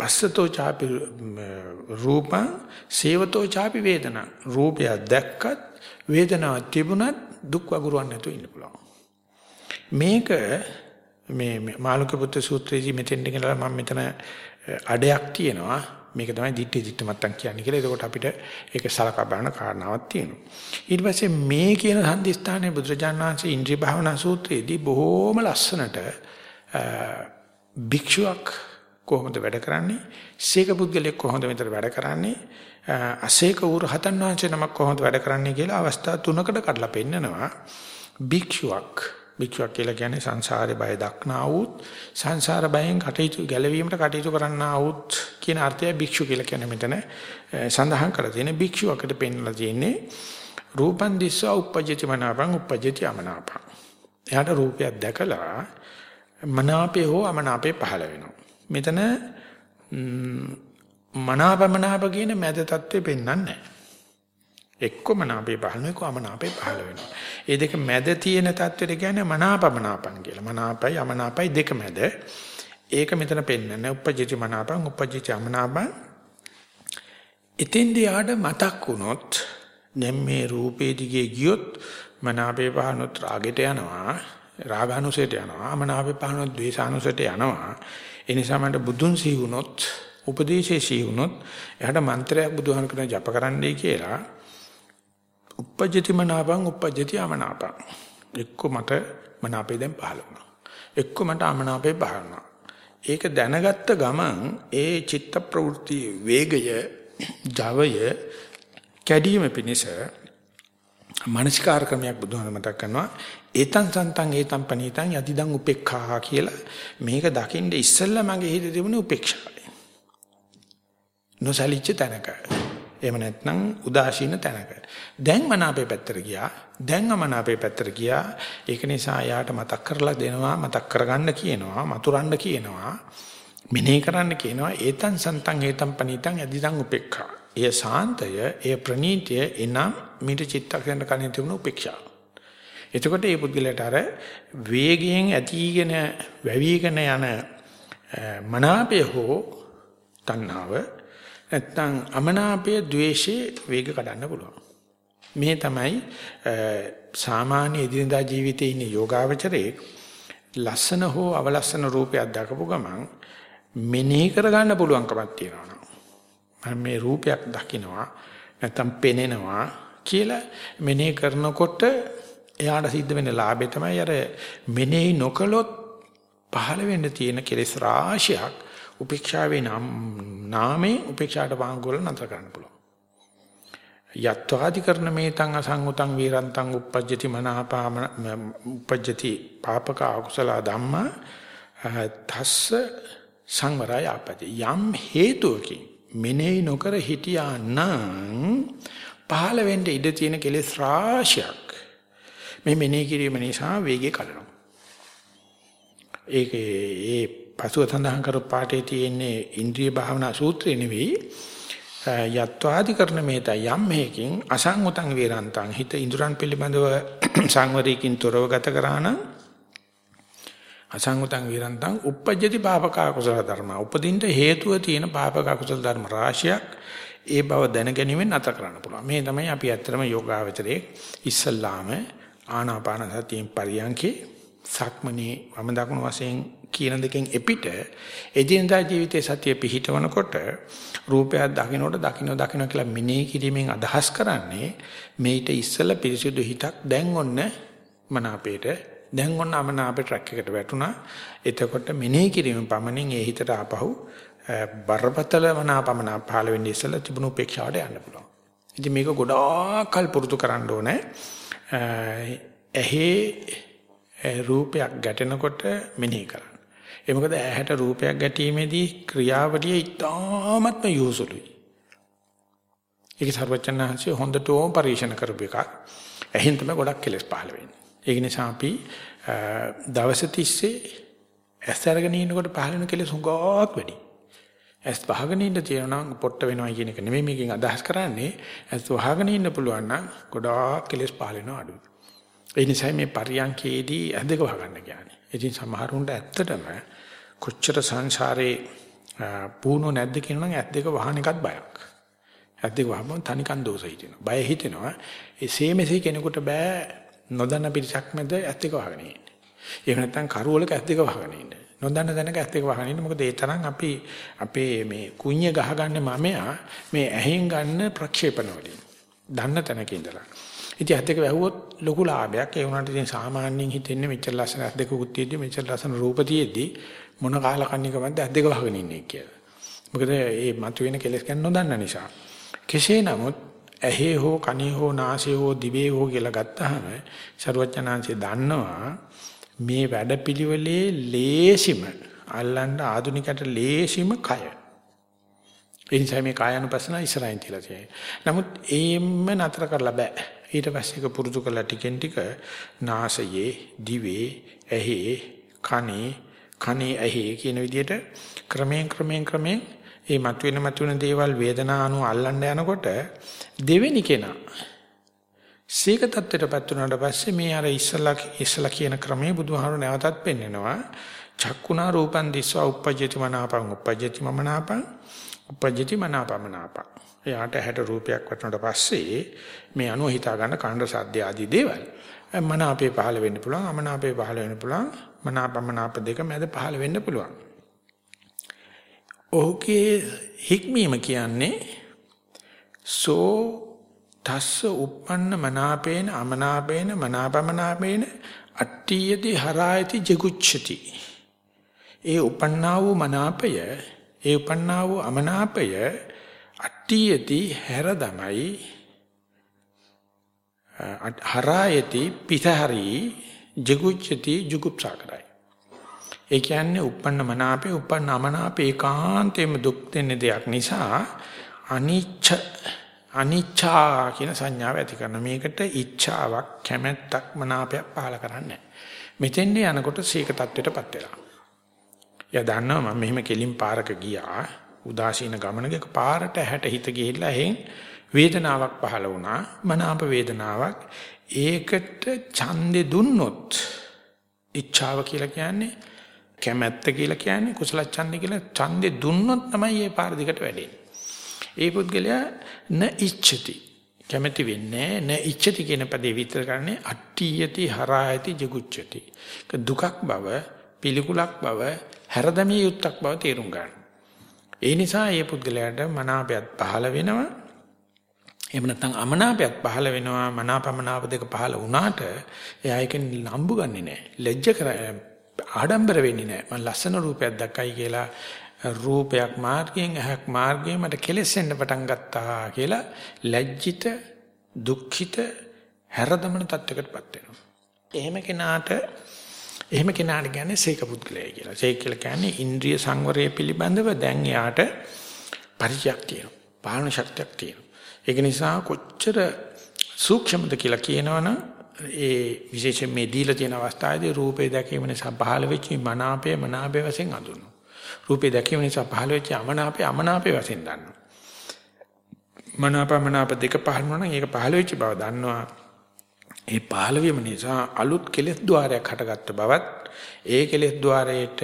[SPEAKER 1] පස්සතෝ ചാපි රූපං සේවතෝ ചാපි වේදනා රූපය දැක්කත් වේදනාවක් තිබුණත් දුක් වගුරුවන්න නැතුව ඉන්න පුළුවන් මේක මේ මාළුක පුත්‍ර සූත්‍රයේදී මෙතෙන් ඉඳලා මම මෙතන අඩයක් තියෙනවා මේක තමයි දිට්ඨි දිට්ඨ මත්තන් කියන්නේ කියලා. එතකොට අපිට ඒක සලකා බලන කාරණාවක් තියෙනවා. ඊට පස්සේ මේ කියන සම්දිස්ථානයේ බුදුරජාණන් වහන්සේ ඉන්ද්‍රිය භාවනා සූත්‍රයේදී බොහෝම ලස්සනට භික්ෂුවක් කොහොමද වැඩ කරන්නේ? සීක පුද්ගලෙක් කොහොමද මෙතන වැඩ කරන්නේ? අසීක උර හතන් වහන්සේ නමක් කොහොමද වැඩ කරන්නේ කියලා අවස්ථා තුනකට කඩලා පෙන්නනවා. භික්ෂුවක් භික්ෂුවක් කියලා කියන්නේ සංසාරේ බය දක්නා වූත් සංසාර බයෙන් කටයුතු ගැලවීමට කටයුතු කරන්නා වූත් කියන අර්ථය භික්ෂු කියලා කියන්නේ මෙතන සඳහන් කරලා තියෙන භික්ෂුවකට පෙන්වලා තියෙන්නේ රූපන් දිස්වා uppajjati මනාපං uppajjati අමනාපං. එයාට රූපයක් දැකලා මනාපේ හෝ අමනාපේ පහළ වෙනවා. මෙතන මනාපමනාප කියන මැද தත්ත්වේ පෙන්වන්නේ නැහැ. එක්කම නාපේ පහළ වෙනවා අමනාපේ පහළ වෙනවා. ඒ දෙක මැද තියෙන தත්ත්වෙට කියන්නේ මනාපමනාපන් කියලා. මනාපයි අමනාපයි දෙක මැද. ඒක මෙතන පෙන්වන්නේ උපජිති මනාපං උපජිති අමනාපං. ඉතින්දී ආඩ මතක් වුණොත් දැන් මේ රූපේ දිගේ ගියොත් මනාපේ පහනොත් රාගෙට යනවා. රාගානුසයට යනවා. අමනාපේ පහනොත් ද්වේෂානුසයට යනවා. ඒ නිසා මට බුදුන් සිහි වුණොත් උපදේශයේ සිහි වුණොත් එයාට මන්ත්‍රයක් බුදුහන් කරන ජප කරන්නයි කියලා uppajjati මනාපං uppajjati අමනාපං. එක්ක මට මනාපේ දැන් පහළ වුණා. එක්ක මට අමනාපේ පහළ වුණා. ඒක දැනගත්ත ගමන් ඒ චිත්ත ප්‍රවෘත්ති වේගය, ජවය කැඩීම පිණිස මානසිකාර ක්‍රමයක් බුදුහාම මතක් කරනවා. ඒතං සන්තං ඒතං පනීතං යතිදං උපේක්ඛා කියලා මේක දකින්න ඉස්සෙල්ලා මගේ හිතේ තිබුණේ උපේක්ෂාවයි. නොසලිච්ච තැනක. එහෙම නැත්නම් උදාසීන තැනක. දැන් මනාපේ පැත්තට ගියා. දැන් අමනාපේ පැත්තට ගියා. ඒක නිසා යාට මතක් කරලා දෙනවා, මතක් කරගන්න කියනවා, මතුරන්න කියනවා. මෙනෙහි කරන්න කියනවා ඒතං සන්තං ඒතං පනිතං අදිදං උපේක්ඛා. එය සාන්තය, එය ප්‍රණීතය එනම් මිට චිත්තක්ෂණ කණේ තිබුණු උපේක්ෂා. එතකොට මේ පුද්ගලයාට අර වේගයෙන් ඇතිගෙන වැවිගෙන යන මනාපය හෝ තණ්හාව නැත්නම් අමනාපය ද්වේෂයේ වේග කඩන්න පුළුවන්. මේ තමයි සාමාන්‍ය එදිනදා ජීවිතයේ ඉන්න යෝගාවචරයේ ලස්සන හෝ අවලස්සන රූපයක් දකපු ගමන් මෙනෙහි කරගන්න පුළුවන්කමක් තියෙනවා. මම මේ රූපයක් දකිනවා නැත්නම් පෙනෙනවා කියලා මෙනෙහි කරනකොට එයාට සිද්ධ වෙන ලාභය තමයි අර මෙනෙහි නොකළොත් පහළ වෙන්න තියෙන කෙලෙස් රාශියක් උපේක්ෂාවේ නාමේ උපේක්ෂාට වාංගුවල නතර කරන්න පුළුවන්. යත්වාදි කරන මේතං අසංගතං වීරන්තං uppajjati මනාපාම uppajjati පාපක අකුසල ධම්මා තස්ස සංවරය ආපති යම් හේතුවකින් මෙනෙහි නොකර හිටියා නම් පහළ වෙන්න ඉඩ තියෙන කෙලෙස් රාශියක් මේ මෙනෙහි කිරීම නිසා වේගය කඩනවා ඒකේ ඒ පසුව සඳහන් කරපු පාඩේ තියෙන්නේ ඉන්ද්‍රිය භාවනා සූත්‍රය නෙවෙයි. යත්වාදි කරන මේත යම් හේකින් අසංගතං වේරන්තං. හිත ඉඳුරන් පිළිබඳව සංවරයකින් තොරව ගත කරා නම් අසංගතං වේරන්තං uppajjati පාපක කුසල ධර්ම. උපදින්න හේතුව තියෙන පාපක කුසල ධර්ම රාශියක් ඒ බව දැනගැනීමෙන් අත කරන්න පුළුවන්. මේ තමයි අපි ඇත්තටම යෝගාවචරයේ ඉස්සල්ලාම ආනාපාන සතියෙන් පරියන්කේ සක්මනේ වම දකුණු වශයෙන් කියන දෙකෙන් එපිට එදිනදා ජීවිතයේ සතිය පිහිටවනකොට රූපයක් දකින්නට දකින්න දකින්න කියලා මෙනෙහි කිරීමෙන් අදහස් කරන්නේ මේිට ඉස්සල පිරිසිදු හිතක් දැන් ඔන්න මනාපේට දැන් ඔන්න අමනාපේ ට්‍රැක් එකට වැටුණා. එතකොට මෙනෙහි කිරීම පමණින් ඒ හිතට ආපහු බරපතල මනාපමන පහළ වෙන්නේ ඉස්සල තිබුණු උපේක්ෂාවට යන්න පුළුවන්. ඉතින් මේක ගොඩාක් කල් පුරුදු කරන්න ඕනේ. ඇහි රූපයක් ගැටෙනකොට මෙනෙහි කරන්න. ඒ මොකද ඇහැට රූපයක් ගැටීමේදී ක්‍රියාවලිය ඉතාමත්ම යොසුලුයි. ඒක සර්වචනහන්සේ හොඳටම පරිශන කරපු එකක්. ඇහෙන් තමයි ගොඩක් කෙලස් පහළ වෙන්නේ. ඒක නිසා අපි දවස් 30 ඇස් අරගෙන ඉන්නකොට පහළ වෙන කෙලස් හුඟක් වැඩි. ඇස් වහගෙන ඉන්න තියෙනවා නම් පොට්ට වෙනවා කියන එක නෙමෙයි මේකෙන් අදහස් කරන්නේ. ඇස් වහගෙන ඉන්න පුළුවන් නම් ගොඩාක් කෙලස් පහළ වෙනවා අඩුයි. ඒ නිසා මේ පරියන්කේදී ඇද්දක වහගන්න කියන්නේ. ඉතින් සමහරුන්ට ඇත්තටම කොච්චර සංසාරේ පුහුණු නැද්ද කියනනම් ඇත් දෙක වහන එකත් බයක්. ඇත් දෙක වහම තනිකන් දෝෂ හිතෙනවා. බය හිතෙනවා. එසේ මෙසේ කෙනෙකුට බෑ නොදන්න පිරිසක් මැද ඇත් දෙක වහගෙන ඉන්න. එහෙම නැත්නම් කරුවලක ඇත් දෙක වහගෙන ඉන්න. නොදන්න දැනක ඇත් දෙක වහගෙන ඉන්න. මොකද ඒ තරම් අපි අපේ මේ කුණ්‍ය ගහගන්න මමයා මේ ඇහෙන් ගන්න ප්‍රක්ෂේපණ වලින්. දන්න තැනක ඉඳලා. ඉතින් ඇත්තක වැහුවොත් ලොකු ලාභයක්. ඒ වුණාට ඉතින් සාමාන්‍යයෙන් හිතෙන්නේ මෙච්චර ලස්සන ඇස් දෙකකුත් තියෙද්දි මෙච්චර ලස්සන රූප තියෙද්දි මොන කාල කන්නිකමද ඇස් දෙක වහගෙන ඉන්නේ කියලා. මොකද මේ මතුවෙන කෙලෙස් ගැන නොදන්න නිසා. කෙසේ නමුත් ඇහි හෝ කනේ හෝ නාසයේ හෝ දිවේ හෝ කියලා ගත්තාම ਸਰවඥාන්සේ දන්නවා මේ වැඩපිළිවෙලේ ලේසිම අල්ලන්න ආදුනිකට ලේසිම කය. ඒ නිසා මේ කායानुපස්සන ඉස්සරහින් තියලා තියෙනවා. නමුත් ඒම්ම නතර කරලා බෑ. ඊට පස්සේ ඒක පුරුදු කරලා ටිකෙන් ටික. නාසයේ දිවේ ඇහි කනේ කනේ ඇහි කියන විදිහට ක්‍රමයෙන් ක්‍රමයෙන් ක්‍රමයෙන් මේ මතුවෙන මතුවෙන දේවල් වේදනා අනුව අල්ලන්න යනකොට දෙවෙනි කෙනා සීක තත්ත්වයටපත් වුණාට පස්සේ මේ අර ඉස්සලා ඉස්සලා කියන ක්‍රමයේ බුදුහාමුදුරු නැවතත් පෙන්නනවා. චක්කුණා රූපං දිස්වා uppajjati මනාපං uppajjati මමනාපං uppajjati මනාපමනාපං. එයාට හැට රූපයක් වටනට පස්සේ මේ අනුව හිතා ගන්න කණ්ඩ සද්ද ආදී දේවල් මනාපේ පහළ වෙන්න පුළුවන් අමනාපේ පහළ වෙන්න පුළුවන් මනාපමනාප දෙක මැද පහළ වෙන්න පුළුවන්. ඔහුගේ හික්මීම කියන්නේ සෝ තස්ස uppන්න මනාපේන අමනාපේන මනාපමනාපේන අට්ඨියති හරායති ජගුච්ඡති. ඒ uppන්නා වූ මනාපය ඒ uppන්නා වූ අමනාපය අට්ඨියති හැර දමයි හරායති පිටහරි ජිගුච්ඡති ජුගුප්සා කරයි. ඒ කියන්නේ uppන්න මනාපේ uppන්න අමනාපේ ඒකාන්තයෙන්ම දුක් දෙන්න දෙයක් නිසා අනිච්ච අනිච්චා කියන සංඥාව ඇති කරන මේකට ඉච්ඡාවක් කැමැත්තක් මනාපයක් පහල කරන්නේ මෙතෙන්ද යනකොට සීක தත්වෙටපත් වෙලා එයා දන්නවා මම මෙහෙම කෙලින් පාරක ගියා. උදාසීන ගමනක පාරට හැට හිත ගිහිල්ලා එහෙන් වේදනාවක් පහළ වුණා. මනාප වේදනාවක්. ඒකට ඡන්දේ දුන්නොත් ඉච්ඡාව කියලා කියන්නේ කැමැත්ත කියලා කියන්නේ කුසල ඡන්දේ කියලා ඡන්දේ දුන්නොත් තමයි මේ පාර දිගට වැඩෙන්නේ. ඒ පුද්ගලයා න ඉච්ඡති කැමැති වෙන්නේ න ඉච්ඡති කියන පදේ විතර කරන්නේ අට්ඨියති හරායති ජගුච්ඡති. දුකක් බව පිළිකුලක් බව හැරදමිය යුක්තක් බව තේරුම් ගන්න. ඒ නිසා මේ පුද්ගලයාට මනාපයත් පහළ වෙනවා. එහෙම නැත්නම් අමනාපයත් පහළ වෙනවා. මනාපමනාප දෙක පහළ වුණාට එයා ඒකෙන් නම්බු ගන්නෙ නෑ. ලැජ්ජ කර ආඩම්බර වෙන්නේ නෑ. මම ලස්සන රූපයක් දැක්කයි කියලා රූපයක් මාර්ගයෙන් ඇහක් මාර්ගයෙන් මට කෙලෙසෙන්න පටන් ගත්තා කියලා ලැජ්ජිත දුක්ඛිත හැරදමන තත්යකටපත් වෙනවා. එහෙම කෙනාට එහෙම කෙනාට කියන්නේ සීක පුද්ගලයා කියලා. සීක කියලා කියන්නේ ඉන්ද්‍රිය සංවරය පිළිබඳව දැන් එයාට පරිචයක් තියෙනවා. පාලන ශක්තියක් තියෙනවා. ඒක නිසා කොච්චර සූක්ෂමද කියලා කියනවනම් ඒ විශේෂයෙන් මේ දීලා තියෙන අවස්ථාවේදී රූපේ දැකීම නිසා පහළ වෙච්ච මනාපය මනාපය වශයෙන් හඳුන්වනවා. රූපේ දැකීම නිසා පහළ වෙච්ච අමනාපය අමනාපය වශයෙන් දන්නවා. මනාප මනාප දෙක පහළ වුණා නම් ඒක පහළ වෙච්ච බව දන්නවා. ඒ 15 වෙනි නිසා අලුත් කෙලෙස් ద్వාරයක් හටගත්ත බවත් ඒ කෙලෙස් ద్వාරයට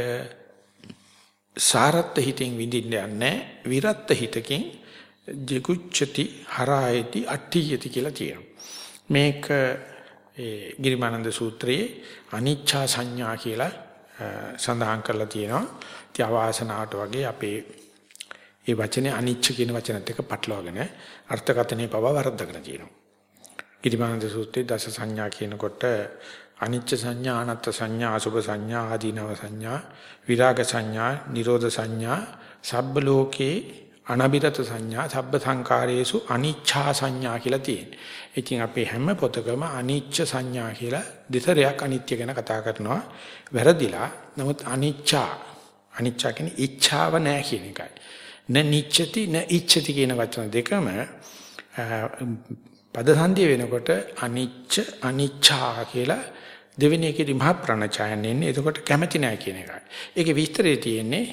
[SPEAKER 1] සාරත්ත හිතෙන් විඳින්න යන්නේ විරත්ත හිතකින් ජිකුච්ඡති හරායති අට්ඨියති කියලා කියනවා. මේක ඒ ගිරිමානන්ද සූත්‍රයේ අනිච්චා සංඥා කියලා සඳහන් කරලා තියෙනවා. ඉතින් අවාසනාවට වගේ අපේ ඒ වචනේ අනිච්ච කියන වචනත් එක්ක පටලවාගෙන අර්ථකථනයේ පව වර්ධකන තියෙනවා. ඉරිමානන්ද සූත්‍රයේ දස සංඥා කියනකොට අනිච්ච සංඥා අනත්ත් සංඥා අසුභ සංඥා ආදීනව සංඥා විරාග සංඥා නිරෝධ සංඥා සබ්බ ලෝකේ අනබිරත සංඥා සබ්බ සංකාරයේසු අනිච්ඡා සංඥා කියලා තියෙනවා. ඉතින් අපේ හැම පොතකම අනිච්ච සංඥා කියලා දෙතරයක් අනිත්‍ය ගැන කතා කරනවා. වැරදිලා. නමුත් අනිච්චා අනිච්චා කියන්නේ ඉච්ඡාව නැහැ කියන එකයි. න නිච්ඡති න ඉච්ඡති කියන වචන දෙකම පද සංධිය වෙනකොට අනිච්ච අනිච්චා කියලා දෙවෙනි එකේදී මහ ප්‍රණචයන් එන්නේ. එතකොට කැමැති නැහැ කියන එකයි. ඒකේ විස්තරය තියෙන්නේ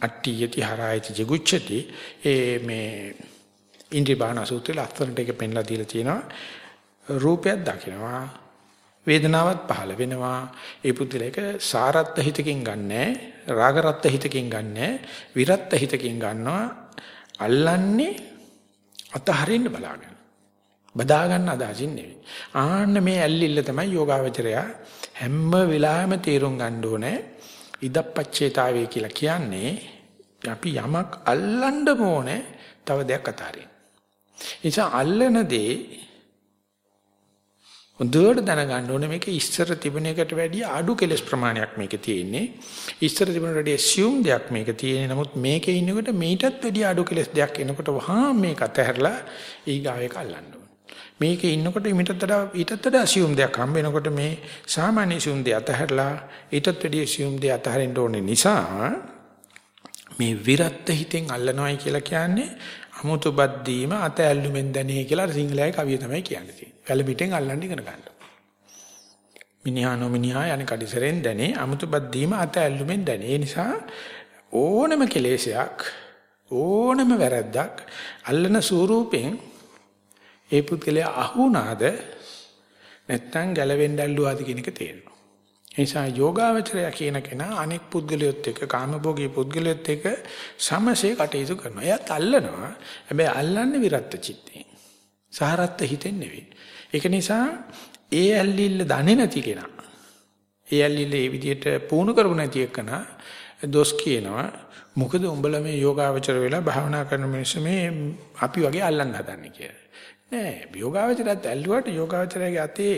[SPEAKER 1] අට්ඨියති හරායති ජිගුච්ඡති ඒ මේ ඉන්ද්‍රිය බාහන සූත්‍රයේ ලස්සනට ඒක පෙන්ලා දීලා තියෙනවා. රූපයක් දකිනවා වේදනාවක් පහළ වෙනවා ඒ පුදුලේක සාරත්ත හිතකින් ගන්නෑ රාගරත්ත හිතකින් ගන්නෑ විරත්ත හිතකින් ගන්නවා අල්ලන්නේ අතහරින්න බලාගෙන බදා ගන්න අදහසින් නෙවෙයි. ආන්න මේ ඇල්ලිල්ල තමයි යෝගාවචරය හැම වෙලාවෙම තීරුම් ගන්න ඕනේ. ඉදප්පච්චේතාවය කියලා කියන්නේ අපි යමක් අල්ලන්න ඕනේ තව දෙයක් අතාරින්න. නිසා අල්ලන දේ හොඳට දැනගන්න ඕනේ මේක ඉස්සර තිබුණ එකට වැඩිය අඩු කෙලස් ප්‍රමාණයක් මේකේ තියෙන්නේ. ඉස්සර තිබුණට වැඩිය assume දෙයක් මේක තියෙන්නේ. නමුත් මේකේ ඉන්නකොට මේකටත් වැඩිය අඩු කෙලස් දෙයක් එනකොට වහා මේක අතහැරලා ඊගාව එක අල්ලන්න මේකේ ඉන්නකොට ඊටත් වඩා ඊටත් වඩා assume දෙයක් හම්බ වෙනකොට මේ සාමාන්‍ය assume දෙය අතහැරලා ඊටත් වැඩිය assume දෙය අතහරින්න ඕනේ නිසා මේ විරත් හිතෙන් අල්ලනවයි කියලා කියන්නේ අමුතු බද්දීම අත ඇල්ලුමෙන් දැනේ කියලා සිංහලයේ කවිය තමයි කියන්නේ. වැලමිටෙන් අල්ලන්න ඉගෙන ගන්න. මිනිහා නොමිනිහා යන කඩිසරෙන් දැනේ අමුතු බද්දීම අත ඇල්ලුමෙන් දැනේ. ඒ නිසා ඕනම කෙලෙසයක් ඕනම වැරද්දක් අල්ලන ස්වරූපෙන් ඒ පුද්ගලයා අහුණාද නැත්තම් ගැලවෙන්න ඇල්ලුවාද කියන එක තේරෙනවා. ඒ නිසා යෝගාවචරය කියන කෙනා අනෙක් පුද්ගලයොත් එක්ක කාමභෝගී පුද්ගලයොත් එක්ක සමසේ කටයුතු කරනවා. එයාත් අල්ලනවා. හැබැයි අල්ලන්නේ විරත් චිත්තේ. සහරත්ත හිතෙන් නෙවෙයි. ඒක නිසා ඒ ඇල්ලිල්ල දන්නේ නැති කෙනා. ඒ ඇල්ලිල්ල ඒ විදිහට පුහුණු කරපු නැති එකනා දොස් කියනවා. මොකද උඹලා මේ යෝගාවචර වෙලා භාවනා කරන මිනිස්සු මේ අපි වගේ අල්ලන්න හදන්නේ කියලා. නෑ යෝගාවචරයත් ඇල්ලුවට යෝගාවචරයේ අතේ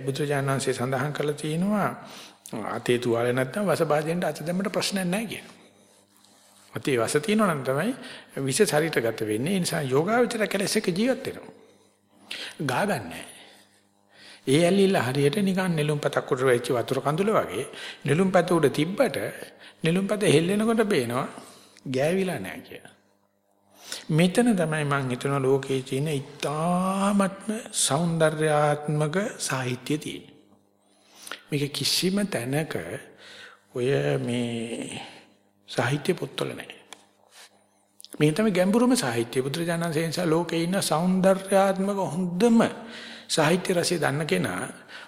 [SPEAKER 1] බුදුජානනාංශය සඳහන් කරලා තියෙනවා අතේ තුවාලේ නැත්තම් වසභාජෙන්ට අත දෙන්නට ප්‍රශ්නයක් නෑ කියන. අතේ වස තියෙනවා නම් තමයි විශේෂ ශරීරගත වෙන්නේ. ඒ නිසා යෝගාවචර කැලැසක ජීවත් වෙනවා. ගා ගන්නෑ. ඒ ඇලිල්ල හරියට නිකන් නෙළුම්පතක් උඩ වෙච්ච වතුර කඳුල වගේ නෙළුම්පත උඩ තිබ්බට නෙළුම්පත හෙල්ලෙනකොට පේනවා ගෑවිලා නෑ කියලා. මෙතන තමයි මම හිතන ලෝකයේ තියෙන ඉතාමත්ම సౌందర్యාත්මක සාහිත්‍ය තියෙන්නේ. මේක කිසිම තැනක ඔය මේ සාහිත්‍ය පොත්වල නැහැ. මේ තමයි ගැඹුරුම සාහිත්‍ය බුදුරජාණන් වහන්සේ ලෝකේ ඉන්න సౌందర్యාත්මක හොඳම සාහිත්‍ය රසය දන්න කෙනා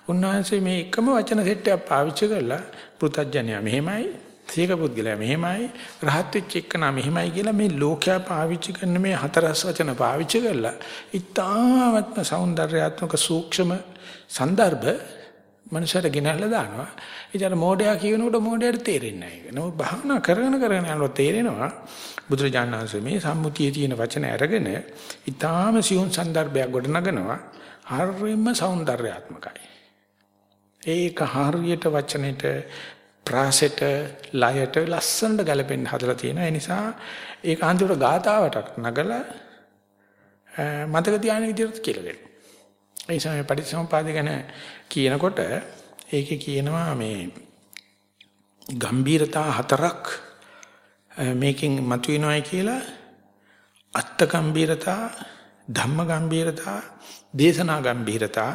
[SPEAKER 1] උන්වහන්සේ මේ එකම වචන සෙට් එකක් පාවිච්චි කරලා පෘථජ්ජනය මෙහෙමයි සීක පුද්ගලයා මෙහෙමයි රහත් වෙච්ච එක්කන මෙහෙමයි කියලා මේ ලෝකයා පාවිච්චි කරන මේ හතරස් වචන පාවිච්චි කරලා ඊතාවත්ම సౌందర్యාත්මක සූක්ෂම સંદર્ભ මනුෂයාට ගෙනල්ලා දානවා. ඊට මොඩයා කියනකොට මොඩයට තේරෙන්නේ නැහැ. ඒක නෝ භාවනා කරගෙන කරගෙන යනකොට තේරෙනවා බුදුරජාණන් වහන්සේ මේ සම්මුතියේ තියෙන වචන අරගෙන ඊටාම සියුන් સંદર્ભයක් ගොඩනගනවා. හරිම సౌందర్యාත්මකයි. ඒක හරියට වචනෙට ප්‍රාසෙට ලයට ලස්සනට ගැලපෙන්න හදලා තියෙනවා. ඒ නිසා ඒක අන්තිමට ගාතාවට නගලා මතක තියාගෙන විදිහට කියලා දෙන්න. ඒ නිසා මේ පටිච්චසමුපාද ගැන කියනකොට ඒකේ කියනවා මේ ගම්බීරතා හතරක් මේකෙන් මතුවෙනවායි කියලා අත්ත ගම්බීරතා ධම්ම ගම්බීරතා දේශනා ගම්බීරතා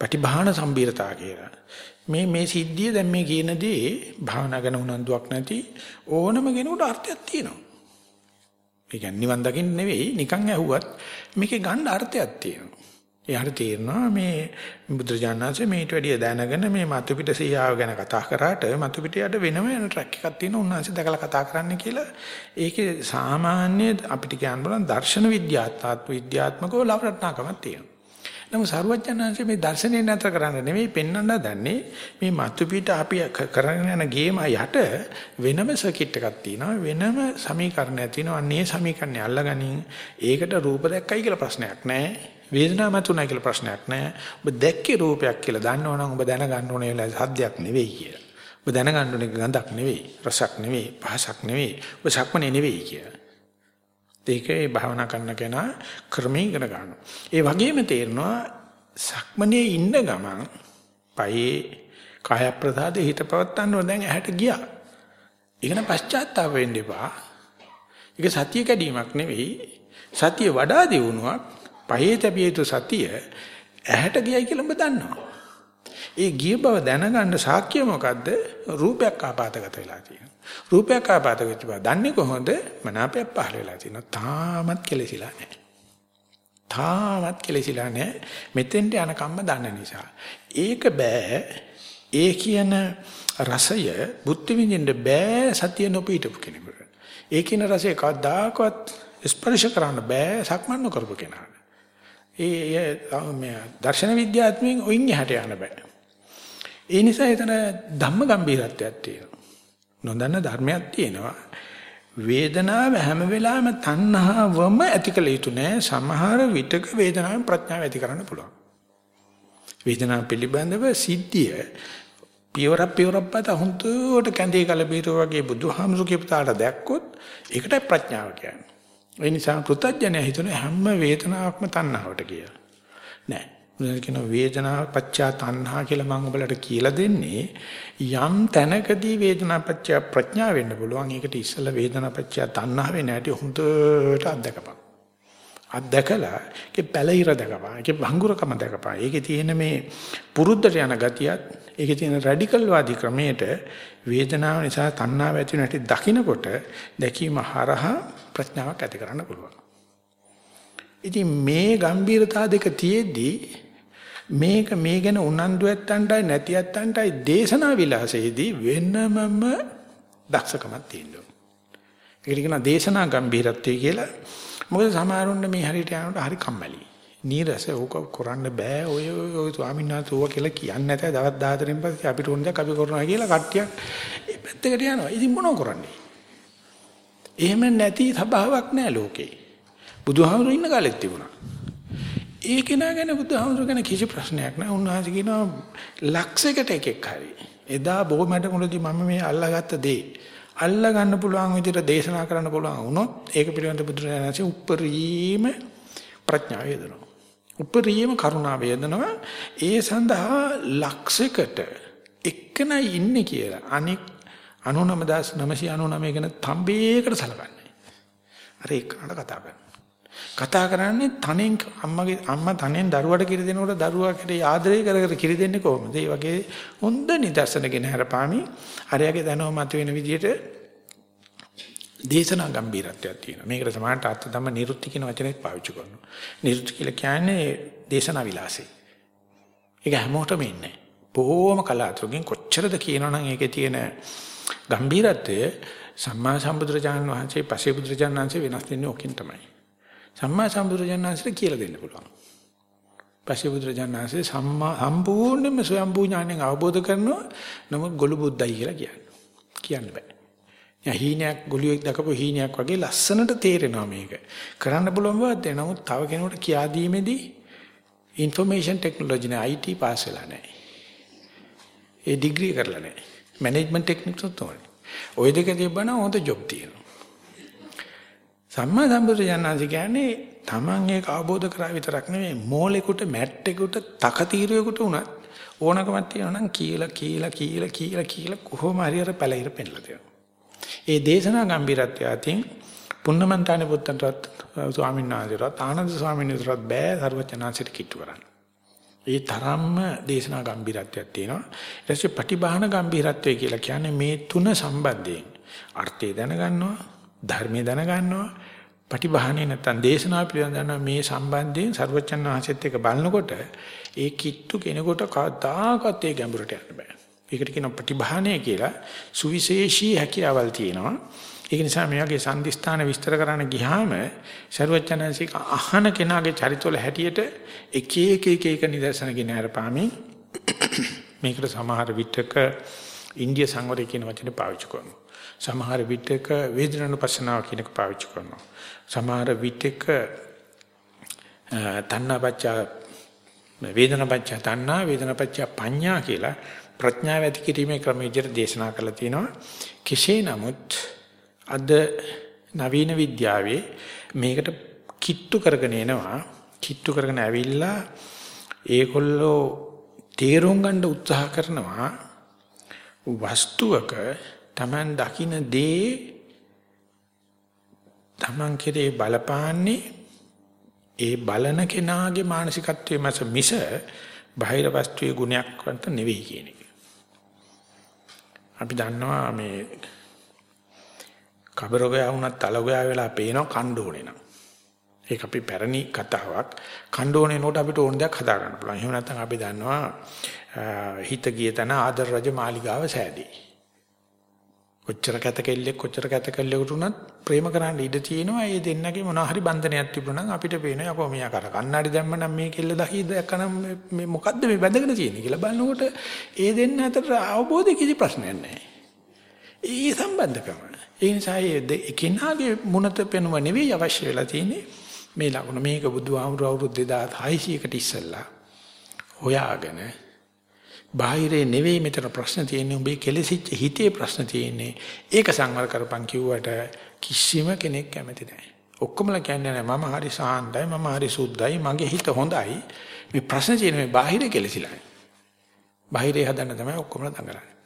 [SPEAKER 1] පටිභාන සම්බීරතා කියලා මේ මේ සිද්ධිය දැන් මේ කියන දේ භාවනා කරන උනන්දුවක් නැති ඕනම කෙනෙකුට අර්ථයක් තියෙනවා. ඒ කියන්නේ නිවන් දකින්න නෙවෙයි නිකන් ඇහුවත් මේකේ ගන්න අර්ථයක් තියෙනවා. එයාට තේරෙනවා මේ බුදුරජාණන්සේ මේට වැඩිය දැනගෙන මේ මතු පිට සියාව ගැන කතා කරාට මතු පිටයට වෙනම යන ට්‍රැක් එකක් තියෙනවා උන්වහන්සේ දැකලා කතා කරන්න කියලා ඒකේ සාමාන්‍ය අපිට කියන්න බලන දර්ශන විද්‍යාත්මක විද්‍යාත්මකව ලබරත්නාකමක් තියෙනවා නමුත් සරුවචනංශ මේ දර්ශනේ නතර කරන්න නෙමෙයි පෙන්වන්න දන්නේ මේ මතු පිට අපි කරගෙන යන ගේම යට වෙනම සර්කිට් එකක් තියෙනවා වෙනම සමීකරණයක් තියෙනවා. අන්නේ සමීකරණය අල්ලගනින් ඒකට රූප දැක්කයි කියලා ප්‍රශ්නයක් නැහැ වේදනාව මතුණා කියලා ප්‍රශ්නයක් නැහැ ඔබ දැක්කේ රූපයක් කියලා දන්නවනම් ඔබ දැනගන්න ඕනේ සද්දයක් නෙවෙයි කියලා. ඔබ දැනගන්න ඕනේ ගඳක් නෙවෙයි රසක් නෙවෙයි පහසක් නෙවෙයි. ඔබ සක්මනේ නෙවෙයි කියලා. ඒකේ භාවනා කරන කෙනා ක්‍රමයෙන් ඉගෙන ගන්නවා. ඒ වගේම තේරෙනවා සක්මනේ ඉන්න ගමන් පයේ කාය ප්‍රසාදේ හිත පවත්තන්න දැන් ඇහැට ගියා. ඒකන පශ්චාත්තාප වෙන්න එපා. ඒක සතිය කැඩීමක් නෙවෙයි. සතිය වඩා දියුණුවක්. පයේ තැබිය යුතු සතිය ඇහැට ගියයි කියලා ඔබ දන්නවා. ඒ ගිය බව දැනගන්න සාක්ෂිය මොකද්ද? රූපයක් ආපాతගත වෙලා තියෙනවා. රූපයක් ආපాత වෙච්ච බව දන්නේ කොහොමද? මනාපයක් පහළ වෙලා තියෙනවා. තාමත් කෙලෙසිලා නැහැ. තාමත් කෙලෙසිලා නැහැ. මෙතෙන්ට යනකම්ම දන්න නිසා. ඒක බෑ. ඒ කියන රසය බුද්ධ විඳින්න බෑ සතිය නොපීටපු කෙනෙකුට. ඒ කියන රසය කවදාකවත් ස්පර්ශ කරන්න බෑ සක්මන් නොකරපු කෙනාට. ඒ මේ දර්ශන විද්‍යාත්මයෙන් ඔයින් යහට යන්න බෑ. ඒ නිසා එතන ධම්ම ගම්බීරත්වයක් තියෙනවා. නොදන්න ධර්මයක් තියෙනවා. වේදනාව හැම වෙලාවෙම තණ්හාවම ඇති කළ යුතු නෑ. සමහර විටක වේදනාවෙන් ප්‍රඥාව ඇති කරන්න පුළුවන්. වේදනාව පිළිබඳව සිද්ධිය පියවර පියවරක් පත හුදුට කැඳේ කලබීරෝ වගේ බුදුහාමුදුරු කියපතාට දැක්කොත් ඒකට ප්‍රඥාව කියන්නේ. ඒ නිසා කෘතඥය හිතන හැම වේදනාවක්ම තණ්හාවට කියලා. නෑ. උදාහරණ කියන වේදනා පච්චා තණ්හා කියලා මම ඔයාලට කියලා දෙන්නේ යම් තැනකදී වේදනා පච්චා ප්‍රඥා වෙන්න පුළුවන්. ඒකට ඉස්සෙල්ලා වේදනා පච්චා තණ්හා වෙන්නේ නැටි හොඳට අත්දකපන්. අත්දකලා ඒකේ පැලිර දකපන්. ඒකේ භංගුරකම දකපන්. ඒකේ තියෙන මේ පුරුද්දට යන ගතියත් ඒකේ තියෙන රැඩිකල් වාදී ක්‍රමයට වේදනාව නිසා තණ්හාව ඇති වෙන හැටි දකිනකොට දැකීම හරහා ප්‍රඥාවක් ඇති කරන්න පුළුවන්. ඉතින් මේ ගම්බීරතා දෙක තියෙද්දී මේක මේ ගැන උනන්දු ඇත්තන්ටයි නැති ඇත්තන්ටයි දේශනා විලාසයේදී වෙනමම දක්ෂකමක් තියෙනවා. ඒකට කියන දේශනා ගැඹීරත්වය කියලා. මොකද සමහරුන්න මේ හරියට යනකොට හරි කම්මැලි. නීරස ඕක කරන්න බෑ ඔය ඔය ස්වාමීන් වහන්සේ ඕවා කියලා කියන්නේ නැතයි දවස් 14න් පස්සේ අපිට ඕන දේ අපි කරනවා කියලා කට්ටියක් ඒ පැත්තකට යනවා. ඉතින් මොනව කරන්නේ? එහෙම නැති ස්වභාවයක් නෑ ලෝකේ. බුදුහාමුදුරු ඉන්න කාලෙත් තිබුණා. ඒ කෙනා ගැන බුදුහාමුදුර ගැන කිසි ප්‍රශ්නයක් නැහැ. උන්වහන්සේ කියනවා ලක්ෂයකට එකෙක් හරි. එදා බොහොමඩ මුලදී මම මේ අල්ලාගත්ත දේ අල්ලා ගන්න පුළුවන් විදිහට දේශනා කරන්න පුළුවන් වුණොත් ඒක පිළිබඳ බුදුරජාණන්සේ උප්පරීම ප්‍රඥාව වේදනවා. උප්පරීම කරුණාව වේදනවා. ඒ සඳහා ලක්ෂයකට එක්කනයි ඉන්නේ කියලා. අනික 99999 ගැන තඹේකට සලකන්නේ. අර එක්කනට කතා කරනවා. කතා කරන්නේ තනෙන් අම්මගේ අම්මා තනෙන් දරුවට කිරි දෙනකොට දරුවා කෙරේ ආදරය කර කර කිරි දෙන්නේ කොහොමද? ඒ වගේ හොඳ නිදර්ශනගෙන හරපාමි. අරයාගේ දැනුම මත වෙන විදිහට දේශනා ගැඹීරත්වයක් තියෙනවා. මේකට සමානට අර්ථ ධම්ම නිරුත්ති කියන වචනේත් පාවිච්චි කරනවා. නිරුත්ති කියලා කියන්නේ දේශනා විලාසය. ඒක හැමෝටම ඉන්නේ. බොහොම කලාතුරකින් කොච්චරද කියනවනම් ඒකේ තියෙන ගැඹීරත්වය සම්මා සම්බුදුරජාණන් වහන්සේ පසේ බුදුරජාණන් වහන්සේ වෙනස් වෙන්නේ ඔකින් තමයි. සම්මා සම්බුදුරජාණන්සේට කියලා දෙන්න පුළුවන්. පස්සේ බුදුරජාණන්සේ සම්මා සම්පූර්ණයෙන්ම ස්වයම්බූ ඥාණයෙන් අවබෝධ කරනවා. නමුත් ගොළු බුද්දයි කියලා කියන්නේ. කියන්න බෑ. හීනයක් ගොළුෙක් දකපු හීනයක් වගේ ලස්සනට තේරෙනවා මේක. කරන්න පුළුවන් බවත් නමුත් තව කෙනෙකුට කියා දීමේදී ইনফরমේෂන් ටෙක්නොලොජි නේ IT පාස් වෙලා නැහැ. ඒ ඩිග්‍රී කරලා නැහැ. මැනේජ්මන්ට් ටෙක්නික්ස් උත් උනේ. ওই දෙක තිබ්බනම් හොඳ ජොබ් තියෙනවා. සම්මා සම්බුදු ජානනාති කියන්නේ Taman ඒක අවබෝධ කරා විතරක් නෙමෙයි මෝලෙකුට මැට්ටෙකුට තකතිරියෙකුට උනත් ඕනකමක් තියෙනවා නම් කියලා කියලා කියලා කියලා කියලා කොහොම හරි අර පැලිර පෙන්නලා දෙනවා. ඒ දේශනා ගැඹිරත්වය අතින් පුන්නමන්තානේ පුත්තන්ටවත් ස්වාමීන් වහන්සේටවත් ආනන්ද ස්වාමීන් වහන්සේටවත් බෑ සර්වචනාංශයට කිට්ටු කරන්න. ඒ තරම්ම දේශනා ගැඹිරත්වයක් තියෙනවා. ඊට පස්සේ පටිභාන ගැඹිරත්වය කියලා කියන්නේ මේ තුන සම්බන්ධයෙන් අර්ථය දැනගන්නවා, ධර්මය දැනගන්නවා, පටිභානේ නැත්තම් දේශනා පිළිබඳව මේ සම්බන්ධයෙන් සර්වචන් වහන්සේත් එක්ක බලනකොට ඒ කිට්ටු කෙනෙකුට කවදාකවත් ඒ ගැඹුරට යන්න බෑ. ඒකට කියනවා ප්‍රතිභානය කියලා සුවිශේෂී හැකියාවල් තියෙනවා. ඒක නිසා මේ වගේ සම්දිස්ථාන විස්තර කරන්න ගියාම ਸਰවඥාන්සික අහන කෙනාගේ චරිතවල හැටියට එක එක එක එක නිදර්ශන ගෙන හරපාමි මේකට සමහර විටක ඉන්දිය සංවරය කියන වචනේ පාවිච්චි කරනවා. සමහර විටක වේදනානුපස්සනාව කියන එක පාවිච්චි කරනවා. සමහර විටක තණ්හාපච්ච වේදනාපච්ච තණ්හා වේදනාපච්ච පඤ්ඤා කියලා ප්‍රඥාව ඇති කිරීමේ ක්‍රම විදිහට දේශනා කරලා තියෙනවා. කෙසේ නමුත් අද නවීන විද්‍යාවේ මේකට කිට්ටු කරගෙන එනවා. කිට්ටු කරගෙන ඇවිල්ලා ඒගොල්ලෝ තේරුම් ගන්න උත්සාහ කරනවා වස්තුවක Taman දකින්න දේ Taman කෙරේ බලපාන්නේ ඒ බලන කෙනාගේ මානසිකත්වයේ මත මිස බාහිර වස්තුවේ ගුණයක් වන්ත නෙවෙයි කියන එක. අපි දන්නවා මේ කබරෝගයා වුණත් තලගෝයා වෙලා පේනවා කණ්ඩෝනේ නම්. ඒක අපි පැරණි කතාවක්. කණ්ඩෝනේ නෝට අපිට ඕන දෙයක් හදා ගන්න පුළුවන්. එහෙම නැත්නම් අපි දන්නවා හිත ගිය තැන ආදර රජ මාලිගාව සෑදී. කොච්චර කැත කෙල්ලෙක් කොච්චර කැත කෙල්ලෙකුට උනත් ප්‍රේම කරන්න ඉඩ තියෙනවා. ඒ දෙන්නගේ මොනවා හරි බන්ධනයක් තිබුණා නම් අපිට පේනවා යකෝ මෙයා කර කන්නඩි දැම්ම නම් මේ කෙල්ල දහී දැක්කනම් මේ මොකද්ද මේ බැඳගෙන තියෙන්නේ කියලා බලනකොට ඒ දෙන්න අතර අවබෝධය කිසි ප්‍රශ්නයක් නැහැ. ඒ සම්බන්ධකම. ඒ නිසා ඒ කෙනාගේ මුණත පෙනුම නෙවෙයි අවශ්‍ය වෙලා තියෙන්නේ. මේ ලකුණ මේක බුදුහාමුදුරුවෝ අවුරුදු 2600කට ඉස්සෙල්ලා හොයාගෙන බාහිරේ නෙවෙයි මෙතන ප්‍රශ්න තියෙන්නේ උඹේ කෙලෙසිච්ච හිතේ ප්‍රශ්න තියෙන්නේ. ඒක සංවර කරපන් කිව්වට කිසිම කෙනෙක් කැමති නැහැ. ඔක්කොමලා කියන්නේ නැහැ මම හරි සාන්තයි මම හරි සුද්ධයි මගේ හිත හොඳයි. මේ ප්‍රශ්න තියෙන්නේ මේ බාහිරේ කෙලෙසිලායි. බාහිරේ හදන්න තමයි ඔක්කොමලා දඟලන්නේ.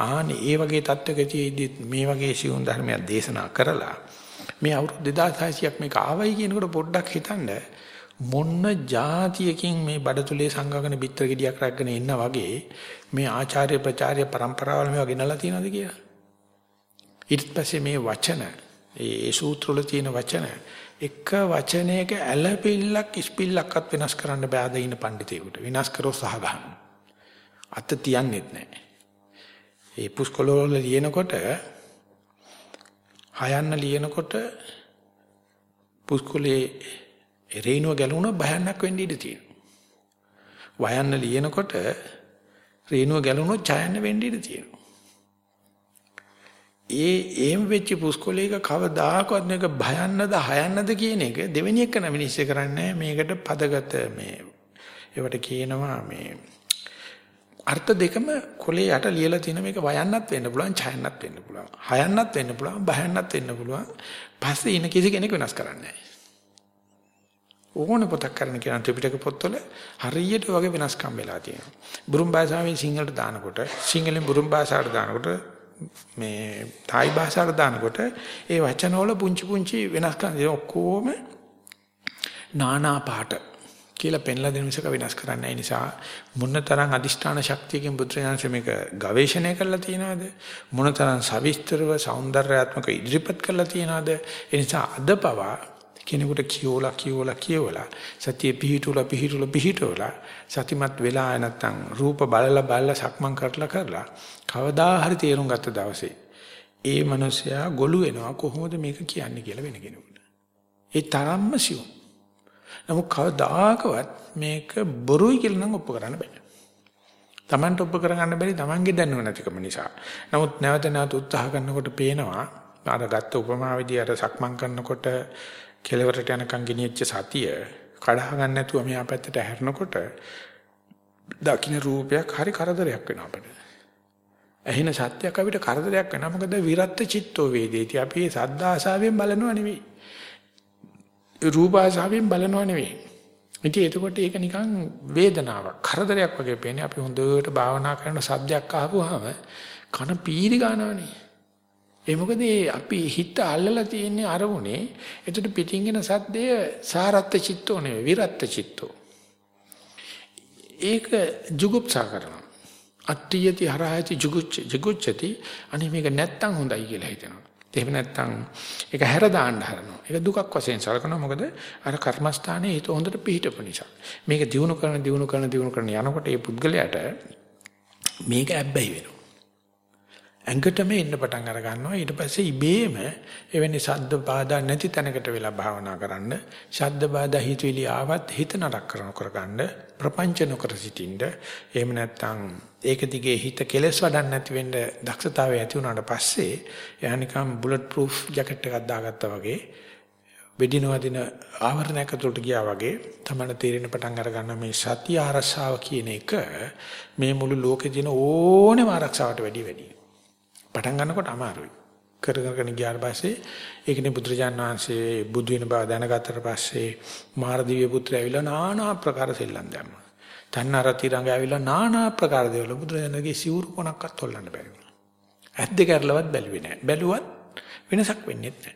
[SPEAKER 1] ආනේ ඒ වගේ தත්වකදී මේ වගේ සිවුන් ධර්මයක් දේශනා කරලා මේ අවුරුදු 2600ක් මේක ආවයි කියනකොට පොඩ්ඩක් හිතන්න මොන්න જાතියකින් මේ බඩතුලේ සංගගන පිටර ගෙඩියක් රැගෙන ඉන්න වගේ මේ ආචාර්ය ප්‍රචාර්ය પરම්පරාවල මේවා ගෙනලා තියෙනවද කියලා? ඊට පස්සේ මේ වචන ඒ සූත්‍ර වල තියෙන වචන එක වචනයක ඇලපිල්ලක් ඉස්පිල්ලක්වත් වෙනස් කරන්න බෑද ඉන්න පඬිතේකට විනාශ කරෝ සහ ගන්න. අත තියන්නෙත් නැහැ ඒ පුස්කොළ වල ලියනකොට හයන්න ලියනකොට පුස්කොලේ රේණුව ගැලුණොත් භයානක් වෙන්න ඉඩ තියෙනවා. වයන්න ලියනකොට රේණුව ගැලුණොත් ඡායන්න වෙන්න ඉඩ තියෙනවා. ඒ එම් වෙච්ච පුස්කොලේක කවදාකවත් මේක භයන්නද හයන්නද කියන එක දෙවෙනි එක නම් විනිශ්චය කරන්නේ මේකට පදගත මේ ඒවට කියනවා මේ අර්ථ දෙකම කොලේ යට ලියලා තියෙන මේක වයන්නත් වෙන්න පුළුවන් ඡයන්නත් වෙන්න පුළුවන් හයන්නත් වෙන්න පුළුවන් භයන්නත් වෙන්න පුළුවන් පස්සේ ඉන්න කිසි කෙනෙක් වෙනස් කරන්නේ නැහැ ඕන පොතක් කරන්න කියන ත්‍රිපිටක පොත්වල හරියට වගේ වෙනස්කම් වෙලා තියෙනවා. බුරුම් භාෂාවෙන් සිංහලට දානකොට, සිංහලෙන් බුරුම් භාෂාවට දානකොට, මේ තායි භාෂාවට දානකොට ඒ වචනවල පුංචි පුංචි වෙනස්කම් ඔක්කොම නානා පාට කියලා පෙන්ලා දෙන මිසක වෙනස් කරන්නේ නැහැ. නිසා මොනතරම් අදිෂ්ඨාන ශක්තියකින් බුද්ධයන්ස මේක ගවේෂණය කරලා තියනවද? මොනතරම් සවිස්තරව సౌందర్యාත්මක ඉදිරිපත් කරලා තියනවද? ඒ නිසා අදපවා කෙනෙකුට කියෝලා කියෝලා කියෝලා සතිය පිහිටුලා පිහිටුලා පිහිටුලා සතිමත් වෙලා නැත්තම් රූප බලලා බලලා සක්මන් කරලා කරලා කවදා හරි තේරුම් ගත්ත දවසේ ඒ මනුස්සයා ගොළු වෙනවා කොහොමද මේක කියන්නේ කියලා වෙන කෙනෙකුට. ඒ තරම්ම සියුම්. නමුත් කවදාකවත් මේක බොරුයි කියලා නම් ඔප්පු කරන්න බෑ. Tamanට ඔප්පු කරගන්න බැරි Tamanගේ දැනුම නැතිකම නිසා. නමුත් නැවත නැවත උත්සාහ කරනකොට පේනවා අර ගත්ත උපමාවේදී අර සක්මන් කරනකොට කෙලවරට යනකම් ගෙනියච්ච සතිය කඩහ ගන්න නැතුව මෙහා පැත්තට හැරෙනකොට දකින්න රූපයක් හරි කරදරයක් වෙනවා අපිට. ඇහෙන සත්‍යයක් අපිට කරදරයක් වෙනවා. මොකද විරත් චිත්තෝ වේදේති. අපි සද්ද ආසාවෙන් බලනව නෙවෙයි. රූප ආසාවෙන් බලනව නෙවෙයි. ඉතින් එතකොට ඒක නිකන් වේදනාවක් කරදරයක් වගේ පේන්නේ. අපි හොඳට භාවනා කරන සද්දයක් අහපුවාම කන පීරි ගන්නවනේ. ඒ මොකද අපි හිත අල්ලලා තියෙන්නේ අරමුණේ. එතකොට පිටින් එන සද්දය සාරත්ත චිත්තෝ නෙවෙයි විරත්ත චිත්තෝ. ඒක ජුගුප්සා කරනවා. අට්ඨියති හරහයති ජුගුච්ච ජුගුච්චති අනේ මේක නැත්තම් හොඳයි කියලා හිතනවා. එහෙම නැත්තම් ඒක හැර දාන්න හරනවා. ඒක දුකක් වශයෙන් සලකනවා. මොකද අර කර්මස්ථානයේ හිත හොඳට පිහිටපු නිසා. මේක දිනු කරන දිනු කරන දිනු කරන යනකොට ඒ පුද්ගලයාට මේක ඇබ්බැහි වෙනවා. ඇඟටම එන්න පටන් අර ගන්නවා. ඊට පස්සේ ඉබේම එවැනි ශබ්ද බාධා නැති තැනකට වෙලා භාවනා කරන්න ශබ්ද බාධා හිතවිලි ආවත් හිත නරක කරන කරගන්න ප්‍රපංච නොකර සිටින්න. එහෙම නැත්නම් ඒක දිගේ හිත කෙලස් වඩන්න නැති වෙන්න දක්ෂතාවය ඇති වුණාට පස්සේ එයා නිකන් බුලට් ප්‍රූෆ් ජැකට් එකක් දාගත්තා වගේ වෙඩිනවදින ආවරණයක් ඇතුළට ගියා වගේ තමයි තේරෙන පටන් අර ගන්න මේ සතිය ආරක්ෂාව කියන එක මේ මුළු ලෝකේ දින ඕනෙම ආරක්ෂාවට වැඩි වැඩි පටන් ගන්නකොට අමාරුයි. කර කරගෙන ගියාට පස්සේ ඒකනේ බුදුරජාණන් වහන්සේ බුදු වෙන බව දැනගත්තට පස්සේ මාරදිව්‍ය පුත්‍රය ඇවිල්ලා নানা ආකාර සෙල්ලම් දැම්මා. තන්නරති රංග ඇවිල්ලා নানা ආකාර දේවල් බුදුරජාණන්ගේ සිවුරු කොනක්වත් හොල්ලන්න බැරි වුණා. ඇස් දෙක අරලවත් බැලුවේ නැහැ. බැලුවත් වෙනසක් වෙන්නේ නැහැ.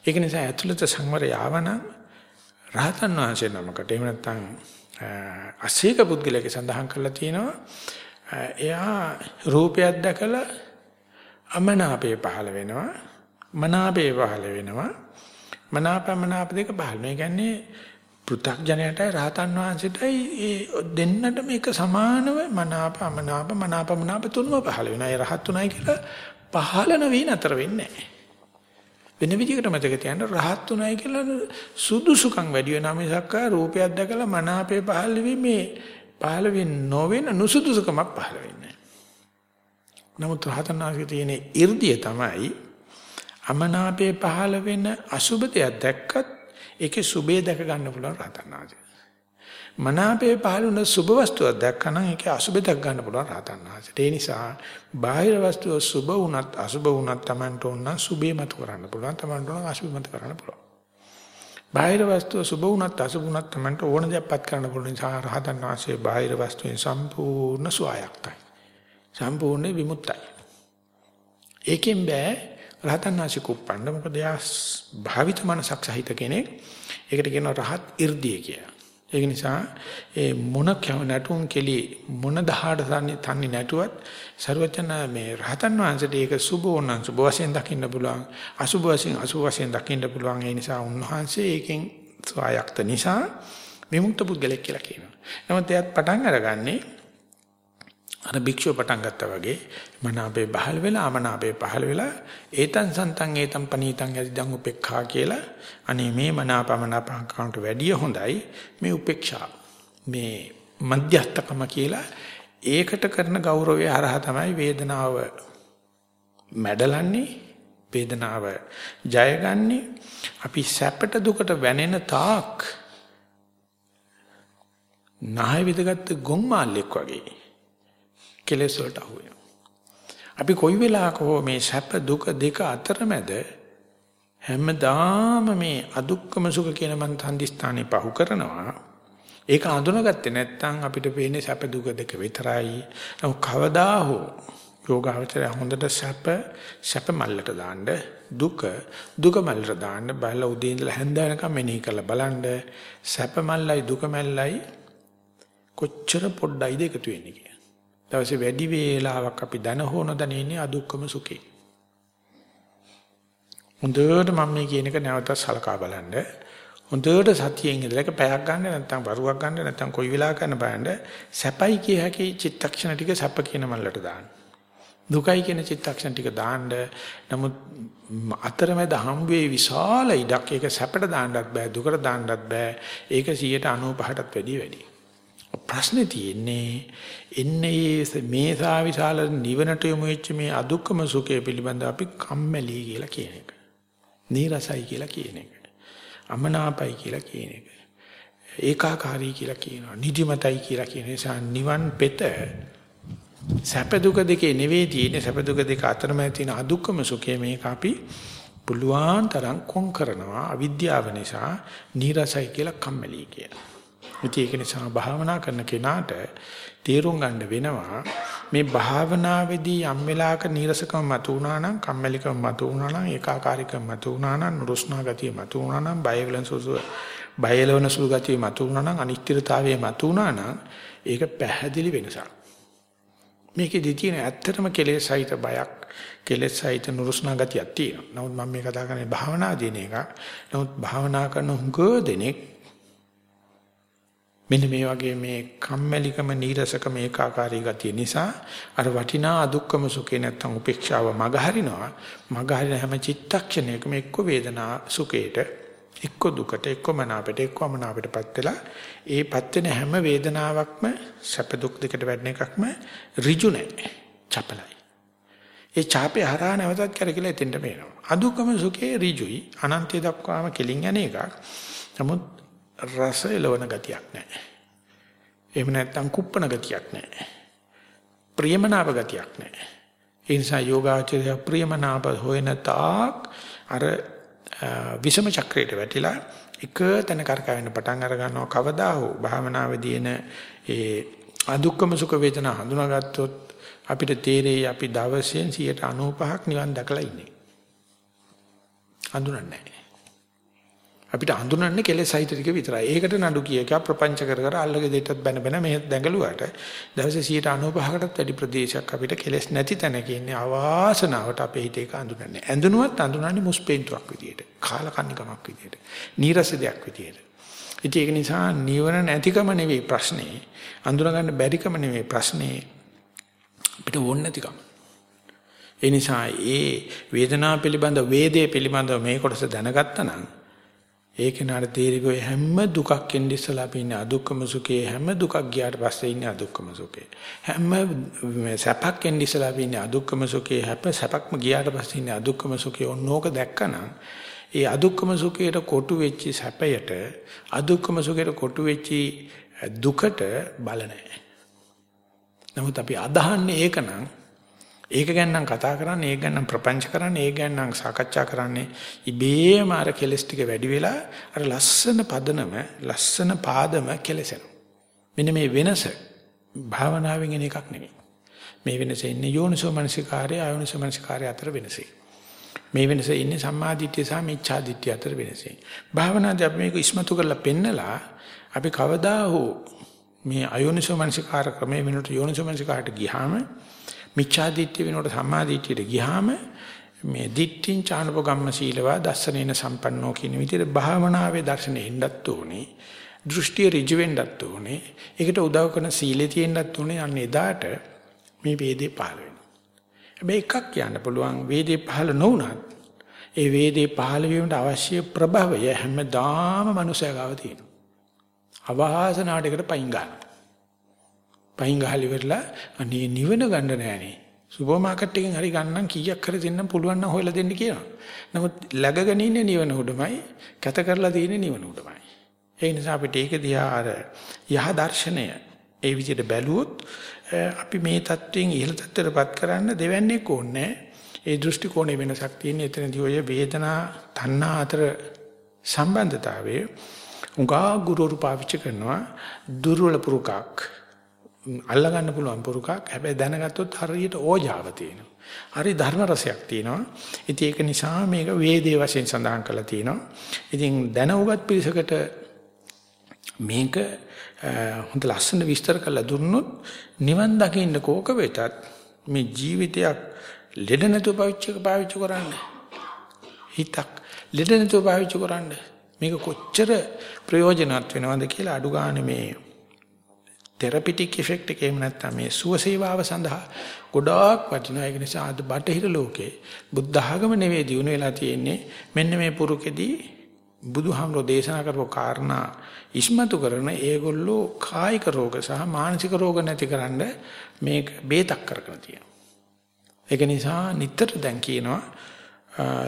[SPEAKER 1] ඒක නිසා ඇතුළත සංවරය ආවනම් රහතන් වහන්සේ නමකට එහෙම නැත්නම් අසීක පුද්ගලයෙක් සඳහන් කරලා තියෙනවා එයා රූපයක් දැකලා අමනාපේ පහළ වෙනවා මනාපේ පහළ වෙනවා මනාපමනාප දෙක පහළ වෙනවා. ඒ කියන්නේ පෘථග්ජනයටයි රහතන් වහන්සේටයි ඒ දෙන්නට මේක සමානව මනාප අමනාප මනාපමනාප තුනම පහළ වෙනවා. ඒ රහත් උනායි කියලා පහළ නොවී නතර වෙන්නේ නැහැ. වෙන විදිහකට මතක තියාගන්න රහත් උනායි කියලා සුදුසුකම් වැඩි වෙනා මිසක් රූපයක් දැකලා මනාපේ පහළ වෙන්නේ පහළ වෙන්නේ නොවන නුසුදුසුකමක් පහළ වෙන්නේ නමුත් රහතන් වහන්සේ තියෙන 이르දිය තමයි අමනාපේ පහළ වෙන අසුබතයක් දැක්කත් ඒකේ සුබේ දැක ගන්න පුළුවන් රහතන් වහන්සේ. මනාපේ පහළ වෙන සුබ වස්තුවක් දැක්කනම් ඒකේ අසුබේ දැක ගන්න පුළුවන් රහතන් වහන්සේ. ඒ නිසා බාහිර වස්තුව සුබ වුණත් අසුබ වුණත් Tamanට ඕන සුබේ මත කරන්න පුළුවන්. Tamanට ඕන අසුබේ මත කරන්න පුළුවන්. බාහිර වස්තුව සුබ වුණත් අසුබ වුණත් Tamanට ඕන දෙයක්පත් කරන්න පුළුවන් නිසා රහතන් වහන්සේ බාහිර වස්තුවෙන් සම්පූර්ණ සුවයක්තයි. සම්පූර්ණ විමුක්තයි. ඒකෙන් බෑ රහතන් වහන්සේ කුප්පන්න මොකද එයා භාවිත මනසක් සහිත කෙනෙක්. ඒකට කියනවා රහත් 이르දිය කියලා. ඒක නිසා ඒ මොන නැටුම් කෙලි මොන දහඩ තන්නේ නැටුවත් ਸਰවචන මේ රහතන් වහන්සේට ඒක සුබෝනං සුබ වශයෙන් දකින්න පුළුවන්. අසුබ වශයෙන් අසුබ වශයෙන් දකින්න පුළුවන්. ඒ නිසා උන්වහන්සේ ඒකෙන් ස්වායක්ත නිසා විමුක්ත පුද්ගලෙක් කියලා කියනවා. නමුත් එයාත් පටන් අරගන්නේ අර භික්ෂුව පටන් ගත්තා වගේ මනාපේ පහළ වෙලා අමනාපේ පහළ වෙලා ඒතං සන්තං ඒතං පනීතං යදිදං උපේක්ඛා කියලා අනේ මේ මනාපමනාපංකට වැඩිය හොඳයි මේ උපේක්ෂා මේ මධ්‍යස්ථකම කියලා ඒකට කරන ගෞරවය හරහා තමයි වේදනාව මැඩලන්නේ වේදනාව ජයගන්නේ. අපි සැපට දුකට වැනෙන තාක් නාය විදගත් ගොම්මාල්ලෙක් වගේ. කෙලෙස් වලට අහු වෙනවා. අපි කොයි වෙලාවක හෝ මේ සැප දුක දෙක අතරමැද හැමදාම මේ අදුක්කම සුඛ කියන මන් තන්දිස්ථානේ පහු කරනවා. ඒක අඳුනගත්තේ නැත්නම් අපිට පේන්නේ සැප දුක දෙක විතරයි. නමුත් කවදා හෝ යෝගාවචරය හොඳට සැප සැප මල්ලට දාන්න දුක දුක මල්ලට දාන්න බලලා උදේ ඉඳලා හැන්ද වෙනකම් මෙනෙහි කරලා බලන්න සැප මල්ලයි දුක මල්ලයි කොච්චර පොඩ්ඩයිද එකතු වෙන්නේ කියලා. දවසේ වැඩි වේලාවක් අපි දන හොන දන ඉන්නේ අදුක්කම සුඛේ. හොඳට මම මේ කියන එක නැවතත් සලකා බලන්න. හොඳට සතියෙන් ඉඳලා එක පැයක් ගන්න නැත්නම් වරුවක් ගන්න නැත්නම් කොයි වෙලාවක කරන බලන්න සැපයි කිය හැකි චිත්තක්ෂණ ටික සැප කියන මල්ලට දාන්න. දුකයි කියන චිත්තක්ෂණ ටික දාන්න. නමුත් අතරමැද හම්බුවේ විශාල ඉඩක් ඒක සැපට දාන්නත් බෑ දුකට දාන්නත් බෑ. ඒක 95%ටත් වැඩිය වැඩි. ප්‍රශ්නේ තියෙන්නේ එන්නේ මේ සා විශාල නිවනට යොමු වෙච්ච මේ අදුක්කම සුඛය පිළිබඳව අපි කම්මැලි කියලා කියන එක. නීරසයි කියලා කියන එක. අමනාපයි කියලා කියන එක. ඒකාකාරී කියලා කියනවා. නිදිමතයි කියලා කියන නිසා නිවන් පෙත සැප දුක දෙකේ නෙවෙයි තියෙන්නේ සැප දුක දෙක අතරමැද තියෙන අදුක්කම සුඛය මේක අපි පුළුවන් තරම් කොන් කරනවා අවිද්‍යාව නිසා නීරසයි කියලා කම්මැලි කියලා. ඉතින් ඒක නිසා භාවනා කරන කෙනාට තේරුම් ගන්න වෙනවා මේ භාවනාවේදී යම් වෙලාවක නීරසකම මතු වුණා නම් කම්මැලිකම මතු වුණා නම් ඒකාකාරීකම මතු වුණා නම් නුරුස්නා ගතිය මතු වුණා නම් බය වෙලන සුසු බයලවන සුළු ගතිය මතු වුණා නම් අනිත්‍යතාවය මතු වුණා නම් ඒක පැහැදිලි වෙනසක්. මේකෙදි තියෙන ඇත්තටම කෙලෙසයිත බයක් කෙලෙසයිත නුරුස්නා ගතියක් තියෙනවා. නමුත් මම මේ කතා කරන්නේ භාවනා දින එක නමුත් භාවනා කරන හුඟ දෙනෙක් මෙන්න මේ වගේ මේ කම්මැලිකම නීරසකම ඒකාකාරී ගතිය නිසා අර වටිනා අදුක්කම සුඛේ නැත්තම් උපේක්ෂාව මගහරිනවා මගහරින හැම චිත්තක්ෂණයකම එක්ක වේදනා සුඛේට එක්ක දුකට එක්ක මනාපයට එක්ක අමනාපයටපත් වෙලා ඒපත් වෙන හැම වේදනාවක්ම සැප දුක් දෙකට වැඩෙන එකක්ම ඍජු නැහැ. චපලයි. ඒ චාපේ හරහා නැවතත් කරකිලා එතෙන්ට මේනවා. අදුක්කම සුඛේ ඍජුයි. අනන්තය දක්වාම කෙලින් යන එකක්. නමුත් රස එලවන ගතියක් නැහැ. එහෙම නැත්නම් කුප්පන ගතියක් නැහැ. ප්‍රියමනාප ගතියක් නැහැ. ඒ නිසා යෝගාචරය ප්‍රියමනාප හොයන තාක් අර විෂම චක්‍රයට වැටිලා එක තැන කරකවෙන්න පටන් අර ගන්නවා කවදා හෝ භාවනාවේදී එන ඒ අදුක්කම සුඛ වේදනා හඳුනාගත්තොත් අපිට තේරෙයි අපි දවසෙන් 95ක් නිවන් දැකලා ඉන්නේ. හඳුනන්නේ නැහැ. අපිට හඳුනන්නේ කෙලෙස් සහිත ටික විතරයි. ඒකට නඩු කිය එක ප්‍රපංච කර කර අල්ලගේ දෙටත් බැන බැන මේ දැඟලුවාට දවසේ 95කටත් වැඩි ප්‍රදේශයක් අපිට කෙලෙස් නැති තැනක ඉන්නේ අවාසනාවට අපේ හිතේ හඳුනන්නේ. ඇඳුනුවත් හඳුනන්නේ මුස්පේන්තුවක් විදියට. කාලකන්නිකමක් විදියට. නීරස දෙයක් විදියට. ඉතින් ඒක නිසා නිවන නැතිකම නෙවෙයි ප්‍රශ්නේ. අඳුනගන්න බැරිකම නෙවෙයි ප්‍රශ්නේ. අපිට ඕන නැතිකම. ඒ නිසා ඒ වේදනාව පිළිබඳ වේදේ පිළිබඳ මේ කොටස දැනගත්තා නම් ඒක නාර තීරිගොය හැම දුකක් එන්නේ ඉස්සලා අපි ඉන්නේ අදුක්කම සුඛේ හැම දුකක් ගියාට පස්සේ ඉන්නේ අදුක්කම සුඛේ. හැම සැපක් එන්නේ ඉස්සලා අපි ඉන්නේ අදුක්කම සුඛේ හැප සැපක්ම ගියාට පස්සේ ඉන්නේ අදුක්කම සුඛේ. ඔන්නෝක දැක්කනම් ඒ අදුක්කම සුඛේට කොටු වෙච්ච සැපයට අදුක්කම සුඛේට කොටු වෙච්ච දුකට බල නැහැ. නමුත් අපි අදහන්නේ ඒකනම් ඒක ගැන නම් කතා කරන්නේ, ඒක ගැන නම් ප්‍රපංච කරන්නේ, ඒක ගැන නම් සාකච්ඡා කරන්නේ ඉබේම අර කෙලස් ටික වැඩි වෙලා අර ලස්සන පදනම, ලස්සන පාදම කෙලසෙනවා. මෙන්න මේ වෙනස භාවනාවෙන් එන එකක් නෙමෙයි. මේ වෙනස ඉන්නේ යෝනිසෝ මනසිකාරය, අයෝනිසෝ මනසිකාරය අතර වෙනසයි. මේ වෙනස ඉන්නේ සම්මාදිට්ඨිය සහ මිච්ඡාදිට්ඨිය අතර වෙනසයි. භාවනාදී අපි මේක ඉස්මතු කරලා පෙන්නලා අපි කවදා හෝ මේ අයෝනිසෝ මනසිකාර ක්‍රමයේ වෙනට යෝනිසෝ මනසිකාරට ගියාම මිච්ඡා දිට්ඨිය වෙනකොට සම්මා දිට්ඨියට ගියාම මේ දිට්ඨින් චානපගම්ම සීලවා දස්සනේන සම්පන්නෝ කියන විදිහට භාවනාවේ දර්ශනෙ එන්නත් ඕනේ. දෘෂ්ටිය ඍජු වෙන්නත් ඕනේ. ඒකට උදව් කරන සීලේ තියෙන්නත් ඕනේ. අන්න එදාට මේ වේදේ පහළ වෙනවා. හැබැයි එකක් කියන්න පුළුවන් වේදේ පහළ නොවුනත් ඒ වේදේ පහළ වීමට අවශ්‍ය ප්‍රභවය හැමදාම මනුස්සයගාව තියෙනවා. අවාසනාවකට පයින් ගන්නවා. පහින් ගහලි වෙරලා අනේ නිවන ගන්න නෑනේ. සුපර් මාකට් එකෙන් හරි ගන්නම් කීයක් හරි දෙන්නම් පුළුවන් නම් හොයලා දෙන්න කියනවා. නමුත් läගගෙන ඉන්නේ නිවන උඩමයි, කැත කරලා තියෙන්නේ නිවන උඩමයි. ඒ නිසා අපිට ඒක දිහා අර යහ දර්ශනය ඒ විදිහට බැලුවොත් අපි මේ தත්වයෙන් ඉහළ තත්ත්වයටපත් කරන්න දෙවන්නේ කොන්නේ. ඒ දෘෂ්ටි කෝණය වෙනසක් තියෙන. එතනදී ඔය වේදනා තණ්හා අතර සම්බන්ධතාවය උගා ගුරුවරු පාවිච්චි කරනවා දුර්වල පුරුකක් අල්ල ගන්න පුළුවන් පුරුකක්. හැබැයි දැනගත්තොත් හරියට ඕජාව තියෙනවා. හරි ධර්ම රසයක් තියෙනවා. ඉතින් ඒක නිසා මේක වේදේ වශයෙන් සඳහන් කරලා තියෙනවා. ඉතින් දැන උගත් පිරිසකට මේක හොඳ ලස්සන විස්තර කරලා දුන්නොත් නිවන් දකින්න කෝක වෙතත් මේ ජීවිතයක් ලෙඩ නැතුව පාවිච්චි පාවිච්චි කරන්න. හිතක් ලෙඩ නැතුව පාවිච්චි කරන්න. මේක කොච්චර ප්‍රයෝජනවත් වෙනවද කියලා අඩු ගන්න මේ තෙරපිටික් ඉෆෙක්ට් එක එහෙම නැත්නම් මේ සුව සේවාව සඳහා ගොඩාක් වටිනවා. ඒක නිසා අද බටහිර ලෝකේ බුද්ධ ආගම නෙවෙයි දිනු වෙලා තියෙන්නේ. මෙන්න මේ පුරුකෙදී බුදුහාමරෝ දේශනා කරපු කාරණා ඉස්මතු කරන ඒගොල්ලෝ කායික රෝග සහ මානසික රෝග නැතිකරන්න මේක බේතක් කරගෙන තියෙනවා. ඒක නිසා නිතර දැන් කියනවා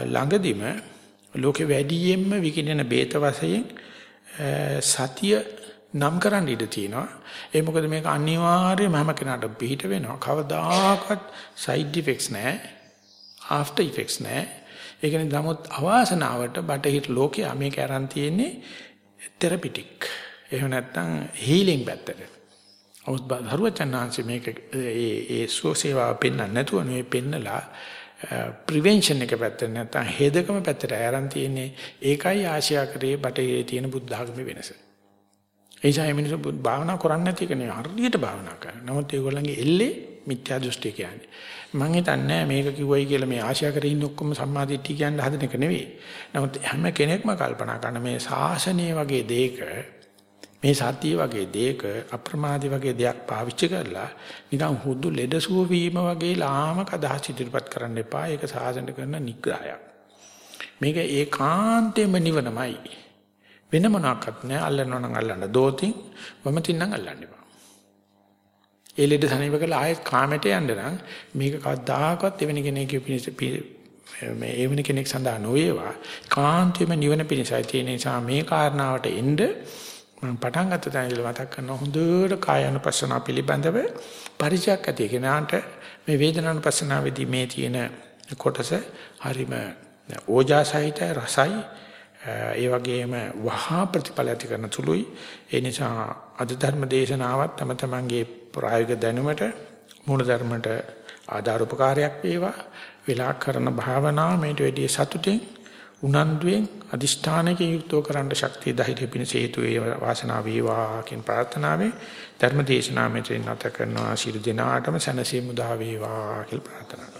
[SPEAKER 1] ළඟදිම ලෝකේ වැඩියෙන්ම විකිනෙන බේත වශයෙන් සතිය නම් කරන්න ඉඩ තියෙනවා. ඒ මොකද මේක අනිවාර්යයෙන්ම හැම කෙනාට පිට වෙනවා. කවදාකවත් side effects නැහැ. after effects නැහැ. ඒ කියන්නේ නමුත් අවාසනාවට බටහිර ලෝකයේ මේක aran තියෙන්නේ therapeutic. එහෙම නැත්නම් healing පැත්තට. අවුත් දරුවචනාංශ මේක ඒ ඒ සෝසේවා පෙන්වන්න නැතුව නෙවෙයි පෙන්නලා ප්‍රිවෙන්ෂන් එක පැත්තට නැත්නම් හේදකම පැත්තට aran තියෙන්නේ ඒකයි ආශියා කරේ බටහිරේ තියෙන බුද්ධ ආගමේ වෙනස. ඒ නිසා මේ මිනිස්සු භාවනා කරන්නේ නැති එක නෙවෙයි හරියට භාවනා කරනවා. නමුත් ඒගොල්ලන්ගේ එල්ලේ මිත්‍යා දෘෂ්ටි කියන්නේ. මම හිතන්නේ මේක කිව්වයි කියලා මේ ආශා කරේ ඉන්න ඔක්කොම සම්මාදිට්ඨිය කියන්න හදන එක නෙවෙයි. නමුත් හැම කෙනෙක්ම කල්පනා කරන මේ ශාසනීය වගේ දෙයක මේ සතිය වගේ දෙයක අප්‍රමාදී වගේ දෙයක් පාවිච්චි කරලා නිකන් හුදු ලෙඩසුව වීම වගේ ලාමක අදහස් ඉදිරිපත් කරන්න එපා. ඒක සාසන කරන නිග්‍රහයක්. මේක ඒකාන්තයෙන්ම නිවනමයි. වෙන මොනක්වත් නෑ. අල්ලනවා නම් අල්ලන්න. දෝතින් වමතින් නම් අල්ලන්න එපා. ඒ ලෙඩ සනීප කළා ආයෙත් කාමයට යන්න නම් මේක කවදාකවත් එවැනි කෙනෙක්ගේ පිණිස මේ එවැනි කෙනෙක් සඳහා නොවේවා. කාන්තේම නිවන පිණිසයි තියෙන නිසා මේ කාරණාවට එන්න මම පටන් ගත්ත තැන ඉඳලා මතක් කරනවා හොඳට කායानुපස්සන පිළිබඳව පරිචයක් ඇති කෙනාට මේ වේදනානුපස්සනාවේදී මේ තියෙන කොටස හරිම ඕජාසහිත රසයි ඒ වගේම වහා ප්‍රතිඵල ඇති කරන තුලුයි. ඒ නිසා අද ධර්ම දේශනාවත් තම තමන්ගේ ප්‍රායෝගික දැනුමට මූල ධර්මයට ආධාර උපකාරයක් වේවා. වෙලා කරන භාවනාව මේට වැඩි සතුටින් උනන්දුවෙන් අදිෂ්ඨානකින් යුක්තව කරන්න ශක්තිය ධෛර්ය පිණිස හේතු වේවා වාසනාව වේවා කියන ප්‍රාර්ථනාවෙන් ධර්ම දේශනාව මෙතන නැත කරනවා. ශිරු දිනාටම සැනසීම උදා වේවා කියලා ප්‍රාර්ථනා කරනවා.